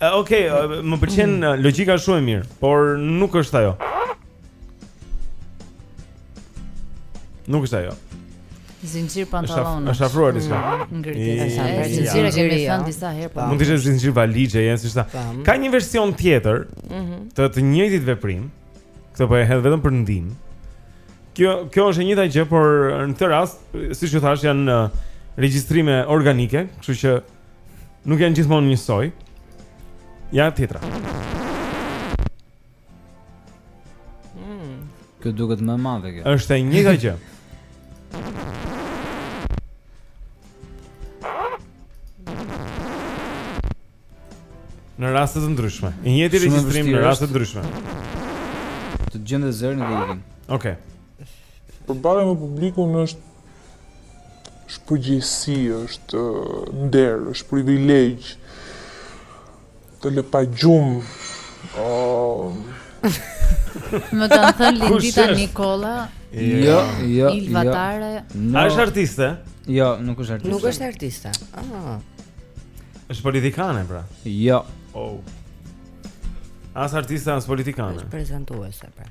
Okej, okay, uh, më pëlqen uh, logjika shumë e mirë, por nuk është ajo. Nuk është ajo. Zinxhir pantallonash. Është afruar diçka. Mm, zinxhir e kemi thënë disa herë po. Mund të ishte zinxhir valixhe, janë si sa. Ka një version tjetër mhm. të të njëjtit veprim. Këtë po e hedh vetëm për ndihmë. Kjo kjo është e njëjta gjë, por në këtë rast, siç ju thashë, janë uh, regjistrime organike, kështu që Nuk janë gjithmonë njësoj. Ja tjetra. Mm. Kjo duket më e madhe kjo. Është e njëjta gjë. Në raste të ndryshme. I njëjti regjistrim në raste të ndryshme. Të gjejnë zërin dhe ikin. Okej. Okay. Përballja me publikun është është përgjegjësi, është nder, është privilegj të lë pa gjumë. Më kanë thënë: Lindita Nikola. Jo, jo. Ilva Tare. Jo. A është artiste? Jo, nuk është artiste. Nuk është artiste. Ah. Është politikane pra. Jo. Oh. As artiste, as politikane. Është prezantuese pra.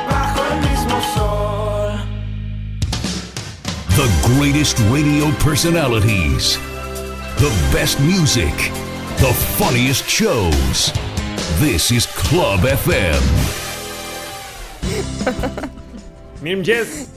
best radio personalities, the best music, the funniest shows. This is Club FM. Mirë mëgjes!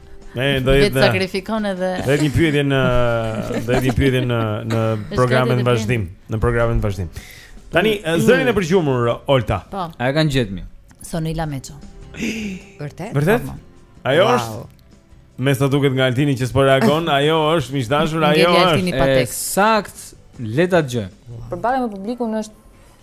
Ne do të sakrifikon edhe. Do një pyetje në do një pyetje në në programin e vazhdim, në programin e vazhdim. Tani mm. zërin e përgjumur Olta. Po. A e kanë gjetur, mi? Sonila Meço. Vërtet? Vërtet? Po, po. Ajo është Me sa duket nga Altini që s'po reagon, ajo është miq të dashur, ajo është. E saktë, le ta dëgjojmë. Përballja me publikun është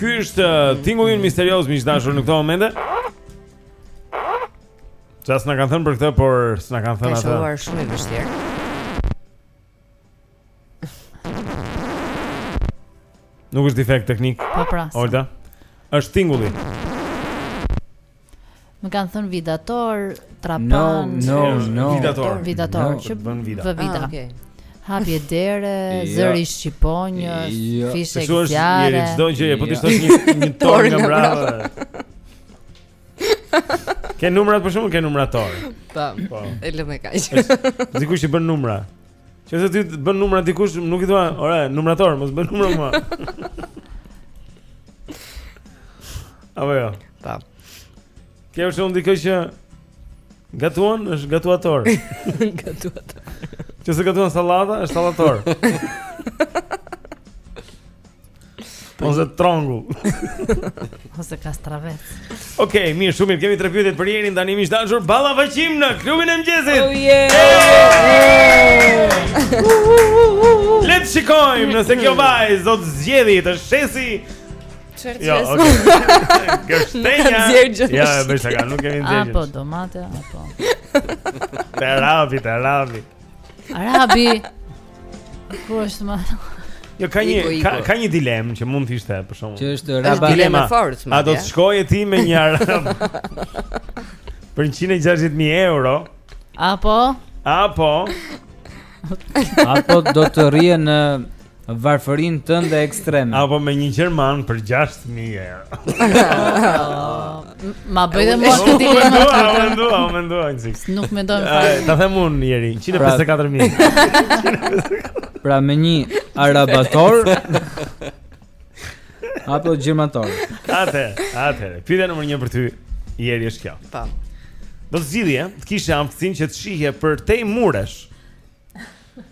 Ky është uh, tingullin misterioz miq të dashur në këto momente. Ça s'na kanë thënë për këtë, por s'na kanë thënë atë. Është shumë i vështirë. Nuk është defekt teknik. Po pra. Olta. Është tingulli. Më kanë thënë vidator, trapan. No, no, no. Vidator, vidator, që bën vida. Vë vida. Ah, okay. Hapje dere, jo. zëri i shqiponjës, jo. fishekzjarrë. Kështu është, çdo gjë që po t'i shtosh një një tor nga mbrapa. Ke numrat për shembull, ke numrator. Po. Po. E lëmë kaq. Dikush i bën numra. Qoftë se ty të bën numra dikush, nuk i thua, ore, numrator, mos bën numra mua. Apo jo. Ta. Kjo është, dikush që gatuan, është gatuator. gatuator. Qoftë se gatuan sallata, është sallator. Ose trangull. Ose kastravec. Okej, okay, mirë, shumë mirë. Kemi tre pyetje për Jerin, tani të dashur, ballafaqim në klubin e mëngjesit. Oh yeah. Le të shikojmë nëse kjo vajzë do të zgjedhë të shesë. Çfarë jo, shes? Gështenja. Jo, me shaka, nuk kemi ndjenjë. Apo domate, apo. Te arabi, te arabi. Arabi. Ku është më? Jo ka një ka, ka një dilemë që mund të ishte për shkakun. Që është arab dilema e fortë. A do të shkoje ti me një arab? për 160.000 euro. Apo? Apo? Apo do të rrije në Varfërinë tënde ekstreme. Apo me një gjerman për 6000 euro. Ma bëj dhe mua këtë dilemë. Nuk mendoj, nuk mendoj, nuk mendoj anzik. Nuk mendoj fare. Ta them unë Jeri, 154000. Pra me një arabator apo gjermator. Atë, atë. Pyetja numër 1 për ty Jeri është kjo. Po. Do të zgjidhje, të kishe aftësinë që të shihje përtej mureve.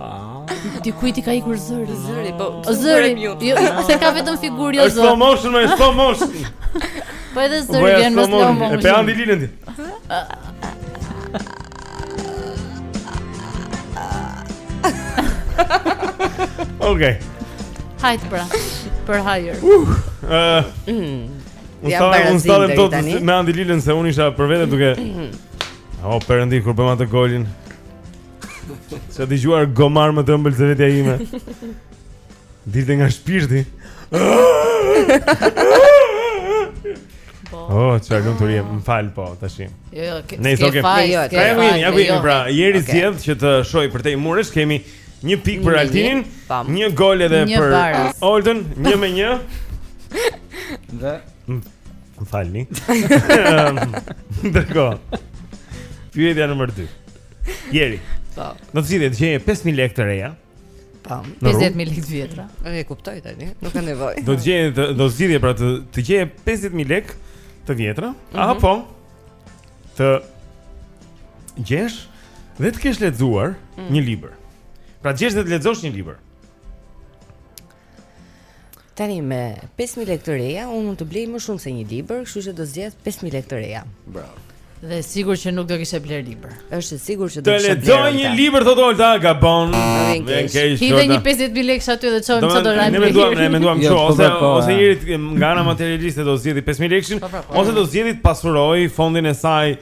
Ah. Dikujt i ka ikur zëri? Zëri, po. Zëri. Jo, jo, se ka vetëm figurë jo zë. Slow motion, me slow motion. Po edhe zëri po, vjen me slow motion. E pe Andi Lilën ti. Okej. Hajt pra. Për hajër. Uh. Ëh. Mm. Ja para zindë tani. Me Andi Lilën se unë isha për vete duke. Oh, perëndi kur bëmë atë golin. S'kam dëgjuar gomar më të ëmbël se vetja ime. Dilte nga shpirti. Oh, çfarë lumturie, më fal po tash. Jo, jo, ke faj. Ne do të faj. Ja, ja, ja, pra, Jeri zgjedh që të shohë përtej mureve, kemi një pikë për Altinin, një gol edhe për Olden, një me një. Dhe mm, më falni. Ehm, Dërgo. Pyetja nr. 2. Jeri. Po. Do të zgjidhje të gjeje 5000 lekë të reja. Po, 50000 lekë të vjetra. Ai e kuptoi tani, nuk ka nevojë. Do të gjeje, do zgjidhje pra të të gjeje 50000 lekë të vjetra, mm -hmm. apo të gjesh dhe të kesh lexuar mm. një libër. Pra gjesh dhe të lexosh një libër. Tani me 5000 lekë të reja unë mund të blej më shumë se një libër, kështu që do zgjedh 5000 lekë të reja. Bravo. Dhe sigurt që nuk do kishe blerë libër. Është sigurt që do të kishe blerë. Të lexoj një libër thotë Olta gabon. Hidhe një 50000 lekë aty dhe çojmë çdo dorë. Ne menduam, ne menduam kështu jo, ose po, ose njëri nga ana materialiste do zgjidhte 5000 lekë, po, po, ose do zgjidhte të pasurojë fondin e saj.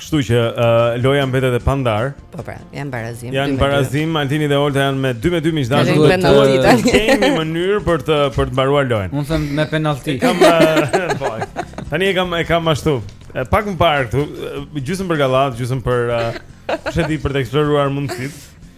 Kështu që uh, loja mbetet e pandarë. Po pra, janë barazim. Janë barazim, Altini dhe Olta janë me 2 me 2 miq dashur. Duhet të bëjë të kemi mënyrë për të për të mbaruar lojën. Unë them me penalti. Kam po. Tani e kam e kam ashtu. Pak më parë këtu, gjysmë për gallatë, gjysmë për çfarë uh, di për të eksploruar mundësitë.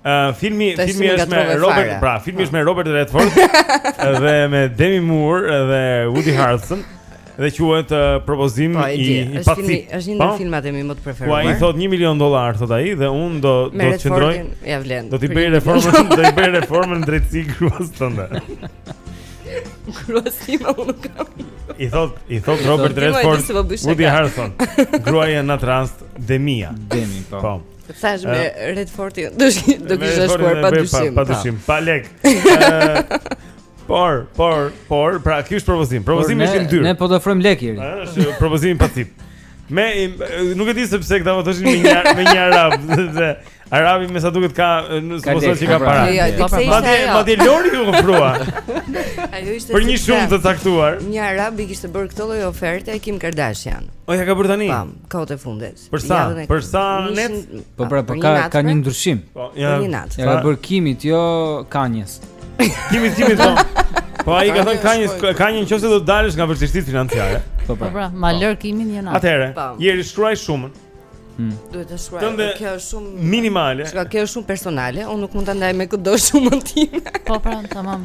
Uh, filmi Te filmi është me Robert, fare. pra, filmi është me Robert Redford dhe me Demi Moore dhe Woody Harrelson dhe quhet uh, Propozim po, i i pacipë. Filmi, është një po? ndër filmat e mi më të preferuar. Po ai thotë 1 milion dollar thotë ai dhe unë do do të qëndroj. Ia vlen. Do t'i bëj reformën, do t'i bëj reformën në drejtësi gruas tënde. Gruas time apo nuk kam. I thotë, i thotë Robert Redford, Woody Harrelson. Gruaja në rast Demia. Demi, po. Po. Thashë me Redfordin, do të kisha shkuar pa dyshim. Pa dyshim, pa lekë. Por, por, por, pra ky është propozim. Propozimi është i ndyrë. Ne po të ofrojmë lekë Jeri. Është propozim pa cipë. Me nuk e di se pse këta votoshin me një me një arab, sepse arabi më sa duket ka supozo që ka pra. para. Jo, jo, madje madje Lori u ofrua. Ajo ishte për një shumë të caktuar. Një arab i kishte bërë këtë lloj oferte Kim Kardashian. O ia ka bërë tani. Po, kohët e fundit. Për sa? Për sa net? Po pra, po ka ka një ndryshim. Po, ja. Një natë. Ia bëri Kimit, jo Kanyes. Kimi Kimi do. Po ai ka thënë Kanyes, Kanye nëse do të dalësh nga vështirësitë financiare. Po pra. Po pra, ma po. lër Kimin një natë. Atëherë, po. Jeri shkruaj shumën. Hmm. Duhet të shkruaj. Tënde, kjo është shumë minimale. Çka kjo është shumë personale, unë nuk mund ta ndaj me këdo shumën time. Po pra, tamam.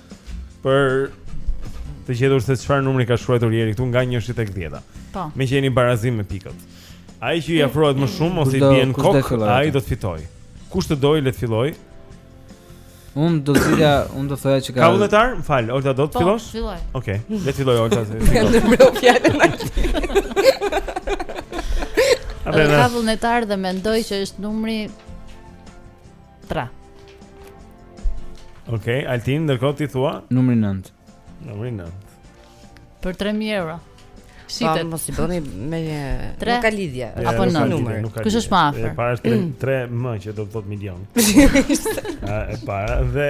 për të gjetur se çfarë numri ka shkruar Jeri këtu nga 1 tek 10. Po. Me që jeni barazim me pikët. Ai që i afrohet më shumë ose i bie në kokë, ai do të fitojë. Kush të dojë le të fillojë. Unë do të thoja, unë do të thoja që ka. Ka vullnetar? M'fal, Olta do të po, fillosh? Po, filloj. Okej, okay. le të fillojë Olta. Në më fjalën më. Ka vullnetar dhe mendoj që është numri 3. Okej, okay, Altin, ndërkohë ti thua? Numri 9. Numri 9. Për 3000 euro. Shitet. Po mos i bëni me një nuk ka lidhje, yeah, apo në numër. Kush është më afër? E para është 3 3 m që do të thotë milion. Ëh, e para dhe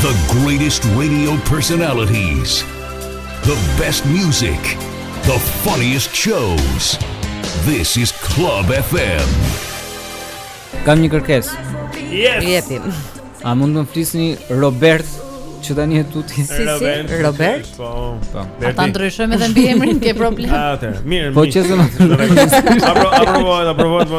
The greatest radio personalities The best music The funniest shows This is Club FM Kam një kërkes Yes Jepim A mund të më flisni Robert që tani e tutje si si Robert po po ta ndryshojmë edhe mbiemrin ke problem atë mirë po ç'është më apo apo apo apo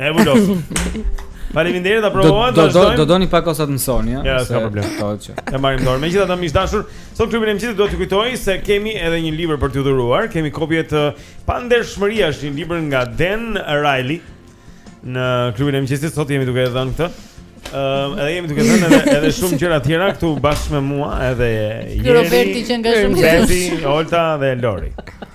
E vullos. Faleminderit, ta provova. Do do do doni pak ose të mësoni, ja. Ja, s'ka problem. E marrim dorë. Megjithatë, miq të dashur, sot klubi e mëngjesit, do t'ju kujtoj se kemi edhe një libër për t'ju dhuruar. Kemi kopje të Pandershmëria, është një libër nga Dan Ariely. Në klubin e mëngjesit sot jemi duke dhënë këtë. Ëm, edhe jemi duke dhënë edhe, edhe shumë gjëra të tjera këtu bashkë me mua, edhe Jeri. Roberti që nga shumë. Jeri, Olta dhe Lori.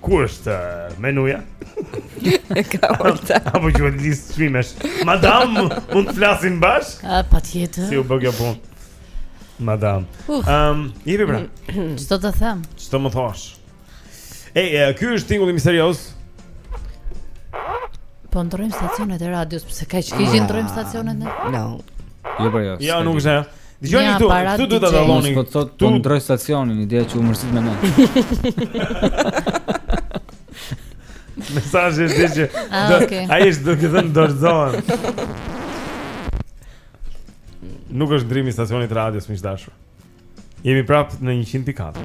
Ku është uh, menuja? E ka Olta. Apo që vetëm listë çmimesh. Madam, mund të flasim bashkë? Ah, patjetër. Si u bë kjo punë? Madam. Ehm, jepi pra. Ç'do të them. Ç'do më thosh. Ej, eh, ky është tingulli misterioz. Po ndrojmë stacionet e radios, pse kaq keq i ndrojmë stacionet ne? No. Jo, po jo. Jo, nuk është. Dëgjoni këtu, këtu duhet ta dalloni. Po thotë, po ndroj stacionin, ideja që u mërzit me ne. Mesazhi është që ah, do ai është duke thënë dorëzohem. Nuk është ndrimi i stacionit të radios, miq të dashur. Jemi prapë në 100.4.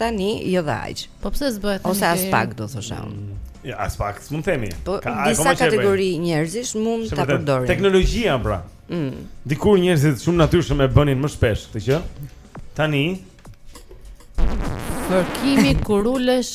Tani jo dhe aq. Po pse s'bëhet tani? Ose aspak do thosha unë. Mm. Ja, aspak, s'mund të themi. Po, ka, disa kategori njerëzish mund ta përdorin. Teknologjia pra. Mm. Dikur njerëzit shumë natyrshëm e bënin më shpesh këtë gjë. Tani fërkimi kur ulesh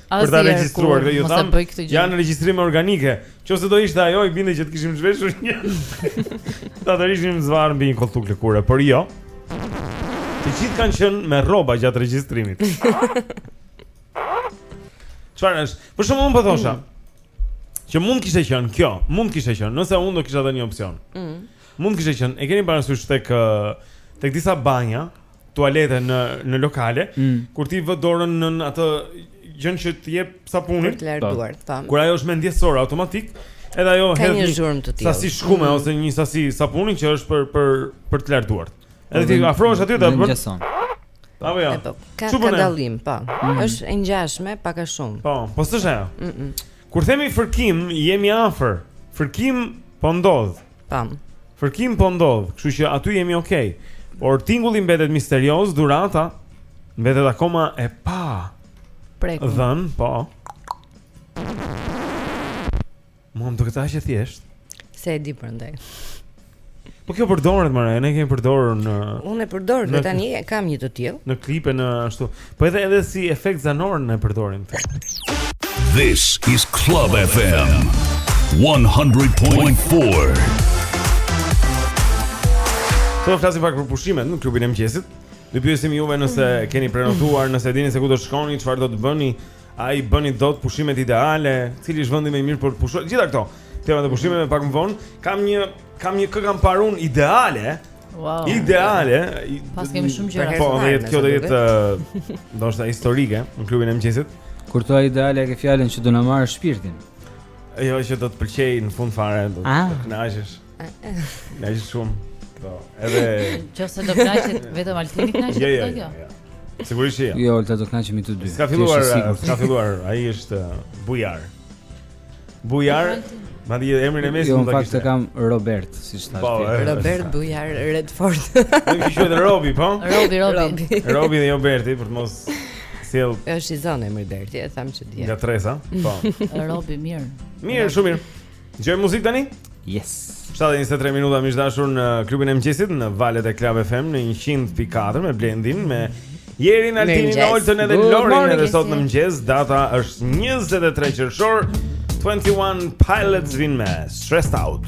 Për ta regjistruar, dhe ju thamë, janë regjistrime organike. Qoftë se do ishte ajo, i bie që të kishim zhveshur një. Ta tërhiqnim zvarë mbi një koltuk lëkure, por jo. Të gjithë kanë qenë me rroba gjatë regjistrimit. Çfarë është? Për shembull unë po thosha. Mm. Që mund kishte qenë kjo, mund kishte qenë, nëse unë do kisha dhënë një opsion. Mm. Mund të kishte qenë, e keni parasysh tek tek disa banja, tualete në në lokale, mm. kur ti vë dorën në atë gjënë që të jep sapunin. Për të larë duart, po. po. Kur ajo është me ndjesor automatik, edhe ajo hedh një zhurmë të tillë. Sasi shkume mm -hmm. ose një sasi sapuni që është për për për të larë duart. Edhe ti mhm. afrohesh aty ta bën. Ta vë. Po, ka ka dallim, po. Mhm. Është e ngjashme pak a shumë. Po, po s'është ajo. Mhm. Kur themi fërkim, jemi afër. Fërkim po ndodh. Tam. Fërkim po ndodh, kështu që aty jemi okay. Por tingulli mbetet misterioz, dhurata mbetet akoma e pa. Prek. Dhënë, po. Mund të ta thotë thjesht. Se e di prandaj. Po kjo përdoret më ne kemi përdorur në Unë e përdor dhe tani e kam një të tillë. Në klipe në ashtu. Po edhe edhe si efekt zanor ne përdorim This is Club FM 100.4 Të flasim pak për pushimet në klubin e mëngjesit Do ju pyesim juve nëse mm. keni prenotuar, nëse dini se ku do të shkoni, çfarë do të bëni, a i bëni dot pushimet ideale, cili është vendi më i mirë për të pushuar. Gjithë këto tema të pushimeve pak më vonë, kam një Kam një kë kam parë unë ideale. Wow. Ideale. Pas kemi shumë gjëra. Po, do jetë kjo do jetë ndoshta historike në klubin e mëngjesit. Kur thua ideale ke fjalën që do na marrë shpirtin. Jo, që do të pëlqej në fund fare, do të ah. kënaqesh. Na jep shumë. Po, edhe Nëse do kënaqet vetëm Altini kënaqet jo, jo, apo jo? jo? Sigurisht jo. Jo, Olta do kënaqemi të dy. S'ka filluar, s'ka filluar. Ai është uh, bujar. Bujar, Madje emrin e mesit jo, do ta kishte. Jo, kam Robert, siç thashë po, ti. Robert Bujar Redford. Ai quhet edhe Robi, po? Robi, Robi. Robi dhe jo Berti, për të mos sjell. Është i zënë emri Berti, e thamë që dje. Nga Tresa, po. Robi mirë. Mirë, shumë mirë. Dëgjojmë muzikë tani? Yes. 7:23 minuta miq të dashur në klubin e mëngjesit në valët e Club FM në 100.4 me Blendin me Jerin Altinin Oltën edhe Lorin edhe sot në mëngjes data është 23 qershor 21 Pilots vin me Stressed Out.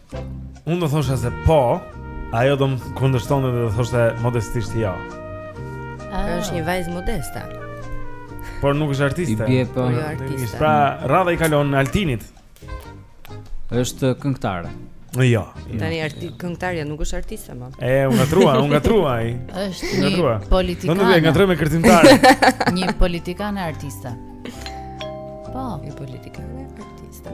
Unë do thosha se po, ajo do më kundërshtonte dhe do thoshte modestisht jo. Ah. Është një vajzë modeste. Por nuk është artiste. I bie po. Jo artiste. Pra, radha i kalon Altinit. Është këngëtare. Jo. Ja. Jo. Tani arti këngëtarja nuk është artiste më. E, u ngatërrua, u ngatërrua ai. Është një ngatërrua. politikan. Nuk e ngatërroj me kërcimtare. një politikan e artiste. Po, një politikan e artiste.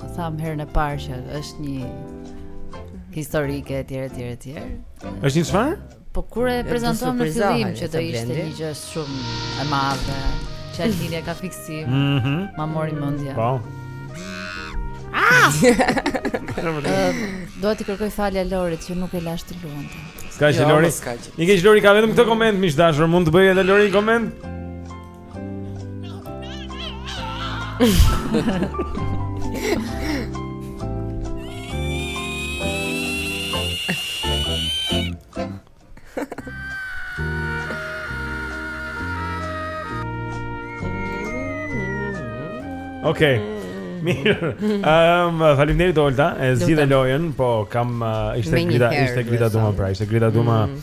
Po thamë herën e parë që është një historike etj etj etj. Është një çfarë? Po kur e prezantuam në fillim që do ishte një gjë shumë e madhe, që Altini e ka fiksim. Mhm. Mm ma mori mendja. Po. Ah! Dua t'i kërkoj falje Lorit që nuk e lashë të luante. S'ka gjë jo, Lori. Më vjen keq Lori ka vetëm këtë koment, miq të dashur, mund të bëjë edhe Lori një koment? Okej. Okay. Mirë. Ehm, um, faleminderit Olta, e zgjidhe lojën, po kam uh, ishte grida, ishte grida duma pra, ishte grida duma. Mm.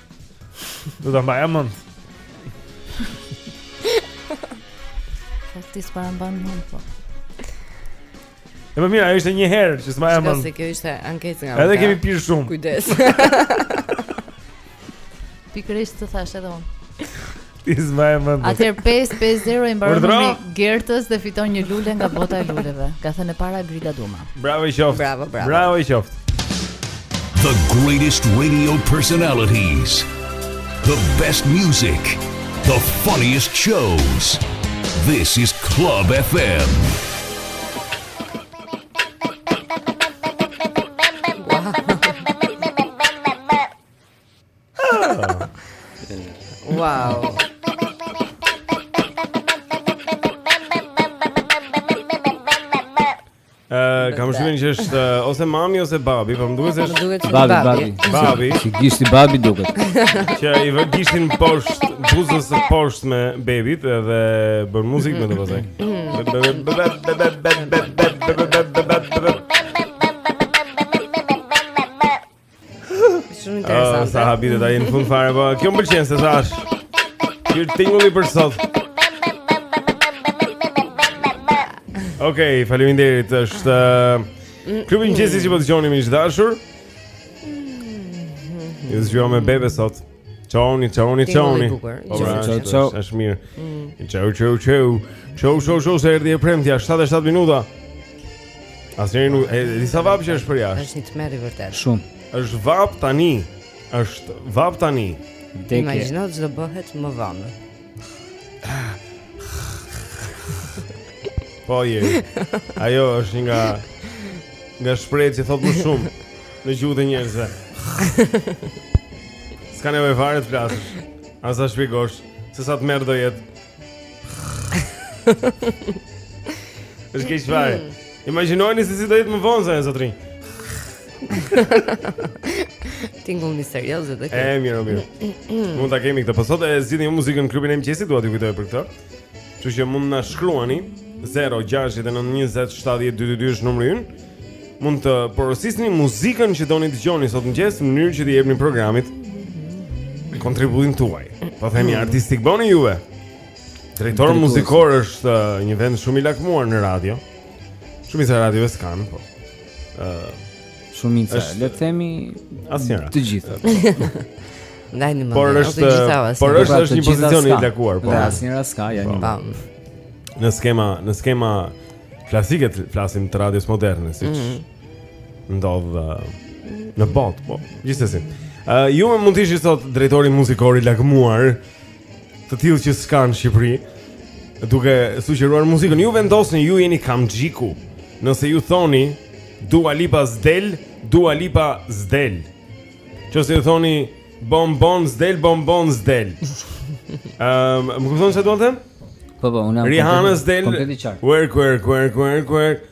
Do ta mbaja mend. Fakti s'para mban mend po. E më mirë, ajo ishte një herë që s'mbaj mend. Sepse kjo ishte ankesë nga. Edhe kemi pirë shumë. Kujdes. Pikërisht të thashë edhe unë. Isma e mendjes Atëherë 5-5-0 i mbaron numri Gertës dhe fiton një lule nga bota e luleve Ka thënë e para Grida Duma Bravo i qoftë Bravo, bravo Bravo i qoftë The greatest radio personalities The best music The funniest shows This is Club FM Wow Wow. Eh, kam shumë që është eh, ose mami ose babi, po më duket se është babi, babi. Babi. Si gishti babi duket. Që i vë gishtin poshtë buzës së poshtme bebit edhe bën muzikë me të pastaj. Shumë interesante. Sa habitet ai në fund fare, po kjo më pëlqen se ç'është. Ky është tingulli për sot. Okej, okay, faleminderit. Është mm. klubi i mëngjesit që po dëgjoni miq të dashur. Ju zgjuam me bebe sot. Çoni, çoni, çoni. Po çohu, çohu. Është mirë. Mm. Çohu, çohu, çohu. Çohu, çohu, çohu, se erdhi e premtja, 7 e 7 minuta. Asnjeri nuk e di sa vapë që është përjashta. Është një tmerr i vërtetë. Shumë. Është vapë tani. Është vapë tani. Imagjino ç'do bëhet më vonë. Po je. Ajo është një nga nga shprehjet që thotë më shumë në gjuhën e njerëzve. S'ka nevojë fare të flasësh. As ta shpjegosh se sa tmerr do jetë. Është keq fare. Mm. Imagjinojeni se si do jetë më vonë se zotri. Tingull misterioze dhe kjo. E mirë, mirë. Mm, mm, mm. Mund ta kemi këtë. Po sot e zgjidhni ju muzikën në klubin e mëngjesit, dua t'ju kujtoj për këtë. Kështu që mund na shkruani 0692070222 është numri ynë. Mund të porosisni muzikën që doni të dëgjoni sot në mëngjes në mënyrë që t'i jepni programit kontributin tuaj. Po themi artistik bëhuni juve. Drejtor muzikor është uh, një vend shumë i lakmuar në radio. Shumica e radiove s'kanë, po. Ëh, uh, Shumica, është... le të themi asnjëra. Të gjitha. Ndaj në mëngjes. Por është por është është një pozicion i lakmuar, po. Asnjëra s'ka, ja një. Po. Në skema, në skema klasike të flasim të radios moderne, siç mm -hmm. ndodh uh, në botë, po. Gjithsesi. Uh, ju mund të ishit sot drejtori muzikor i lakmuar Të tillë që s'kanë në Shqipëri, duke sugjeruar muzikën. Ju vendosni, ju jeni kamxhiku. Nëse ju thoni Dua Lipa s'del, Dua Lipa s'del. Nëse ju thoni Bon Bon s'del, Bon Bon s'del. Ehm, um, më kupton çfarë dua të them? Po po, unë jam Rihanna s'del. Komplet i qartë. Work work work work work.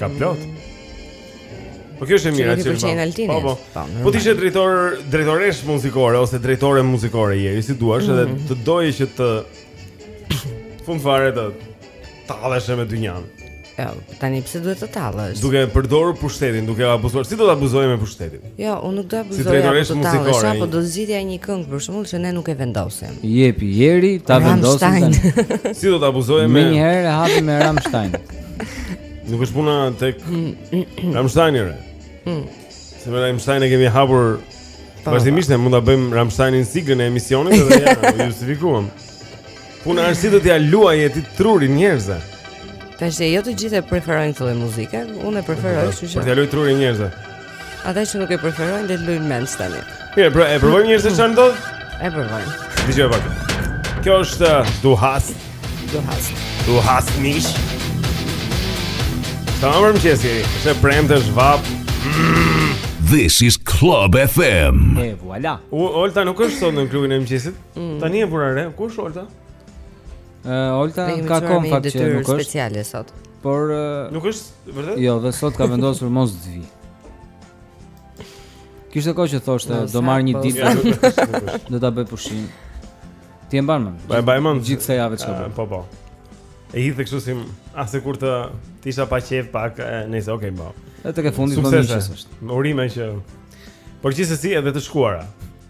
Ka plot. Po kjo është e mira që është. Po po. Po, po të ishe drejtor, drejtoreshë muzikore ose drejtore muzikore Jeri, si të duash edhe mhm. të doje që tek fundi i fundit fare të talleshe me dynjanë. Jo, tani pse duhet të tallesh? Duke përdorur pushtetin, duke abuzuar. Si do të abuzoje me pushtetin? Jo, unë nuk do abuzoja apo të tallesha po do zgjidhja një këngë për shembull që ne nuk e vendosim. Jepi Jeri, ta vendosim. Si do të abuzoje? Menjëherë e hapim me Ramstein. Nuk është puna tek Ramstein-i. Mm. Se me Ramstein e kemi hapur po. Vazhdimisht ne mund ta bëjmë Ramstein-in siglën e emisionit dhe ja, u justifikuam. Puna është si do t'ia luaje ti trurin njerëzve Tashi jo të gjithë e preferojnë këtë muzikë Unë e preferoj kështu që Për t'ia luajtur trurin njerëzve Ata që nuk e preferojnë le të luajnë mendsh tani Mirë, pra, e provojmë njëherë çfarë ndodh? E provojmë Ndieje pak Kjo është uh, Du hast Du hast Du hast mich Tamam për mëngjesi Se premë të zhvap This is Club FM E, voilà Olta nuk është sot në klubin e mëngjesit Mm. Tani e vura re, ku është Olta? Ë, uh, Olta ka kom fakt që nuk është speciale sot. Por uh, nuk është vërtet? Jo, dhe sot ka vendosur mos të vijë. Kishte kohë që thoshte no, do marr një po, ditë jo, do ta bëj pushim. Ti e mban mend. Po e mbaj mend gjithë kësaj jave çka bën. Po po. E hidh kështu si asë kur të të isha pa qejf pak, nëse okay, po. E tek e fundit më mirë është. Urime që Por gjithsesi edhe të shkuara.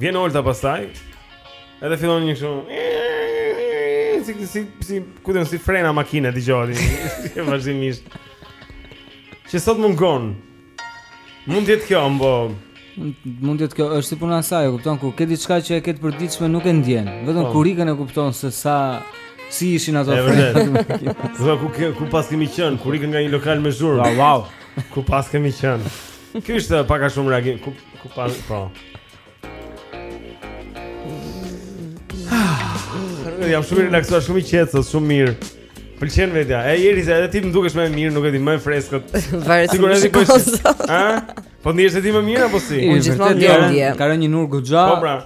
Vjen Olta pastaj. Edhe fillon një kështu. Si si si ku të them si frena makine dëgjohet. Është vazhdimisht. Që sot mungon. Mund të jetë kjo, mbase mund të jetë kjo, është si puna e saj, e kupton ku ke diçka që e ke të përditshme nuk e ndjen. Vetëm po. kur ikën e kupton se sa si ishin ato frena. Do ku ke ku paskemi qenë, kur ikën nga një lokal me zhurmë. Wow, wow. Ku paskemi qenë. Ky është pak a shumë reagim. Ku Ku pa, po. Jam shumë i relaksuar, shumë i qetë, shumë mirë. Pëlqen vetja. E di ti se edhe ti më dukesh më mirë, nuk e di më e freskët. Sigurisht. Po, hë? Po ndihesh ti më mirë apo si? Unë gjithmonë ndihem. Ka rënë një nur goxha. Po pra,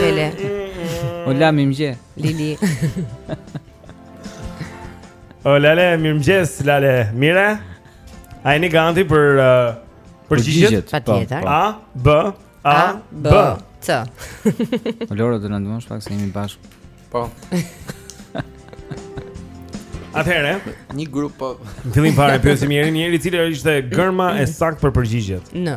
Lele. O la mirëmëngjes. Lili. O lale, mirëmëngjes, lale. Mirë? A jeni gati për uh, përgjigjet? Patjetër. Po. A, B, A, A B, B, C. O Lorë, të na ndihmosh pak se jemi bashkë. Po. Atëherë, një grup po. Fillim fare pyesim njëri, njëri, cila ishte gërma e saktë për përgjigjet. Në.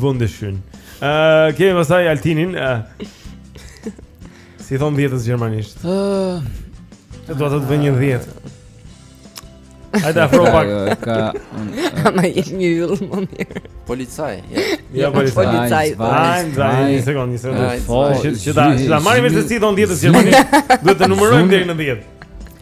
Wunderschön. Ëh, uh, kemi pasaj Altinin. Uh, si thonë dhjetës gjermanisht. Ëh. Uh, do të bëj një dhjetë. Hajde afro pak. Ka, na jep një yll më mirë. Policaj. Ja policaj. Policaj. Ai, ai, një sekond, një sekond. Po, që ta, ta marrim vetë si thonë dhjetës gjermanisht. Duhet të numërojmë deri në dhjetë.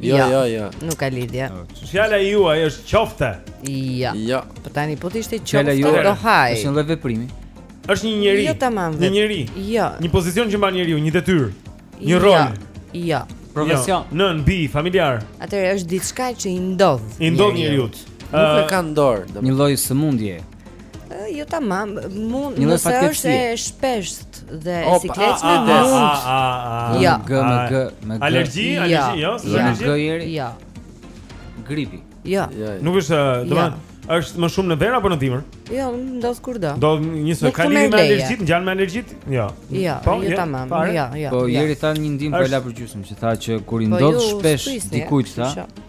Jo, jo, jo. jo. Nuk ka lidhje. Fjala juaj është qofte. Jo. Jo. Po tani po të ishte qofte do haja. Është një lloj veprimi. Është një njerëz. Jo tamam. Një njerëz. Jo. Një pozicion që mban njeriu, një detyrë, një jo. rol. Jo. Profesion. Jo. Nënë, bijë, familjar. Atëherë është diçka që i ndodh. I ndodh njeriut. Nuk e ka në dorë. Një lloj sëmundje. Jo tamam, mund nëse është e shpeshtë dhe e sikletshme mund. Jo, gjëmë, gjëmë. Alergji, alergji, jo, alergji. Jo. Gripi. Jo. Nuk është, domethënë, është më shumë në verë apo në dimër? Jo, ndodh kurdo. Do një ka lidhje me alergjitë, ngjan me alergjitë? Jo. Jo, po, jo, jo tamam. Jo, jo. Po jeri tha një ndihmë po e la për gjysmë, që tha që kur i po ndodh shpesh dikujt tha.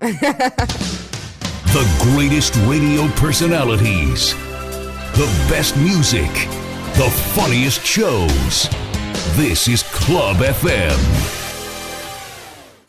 The greatest radio personalities. The best music. the funniest shows. This is Club FM.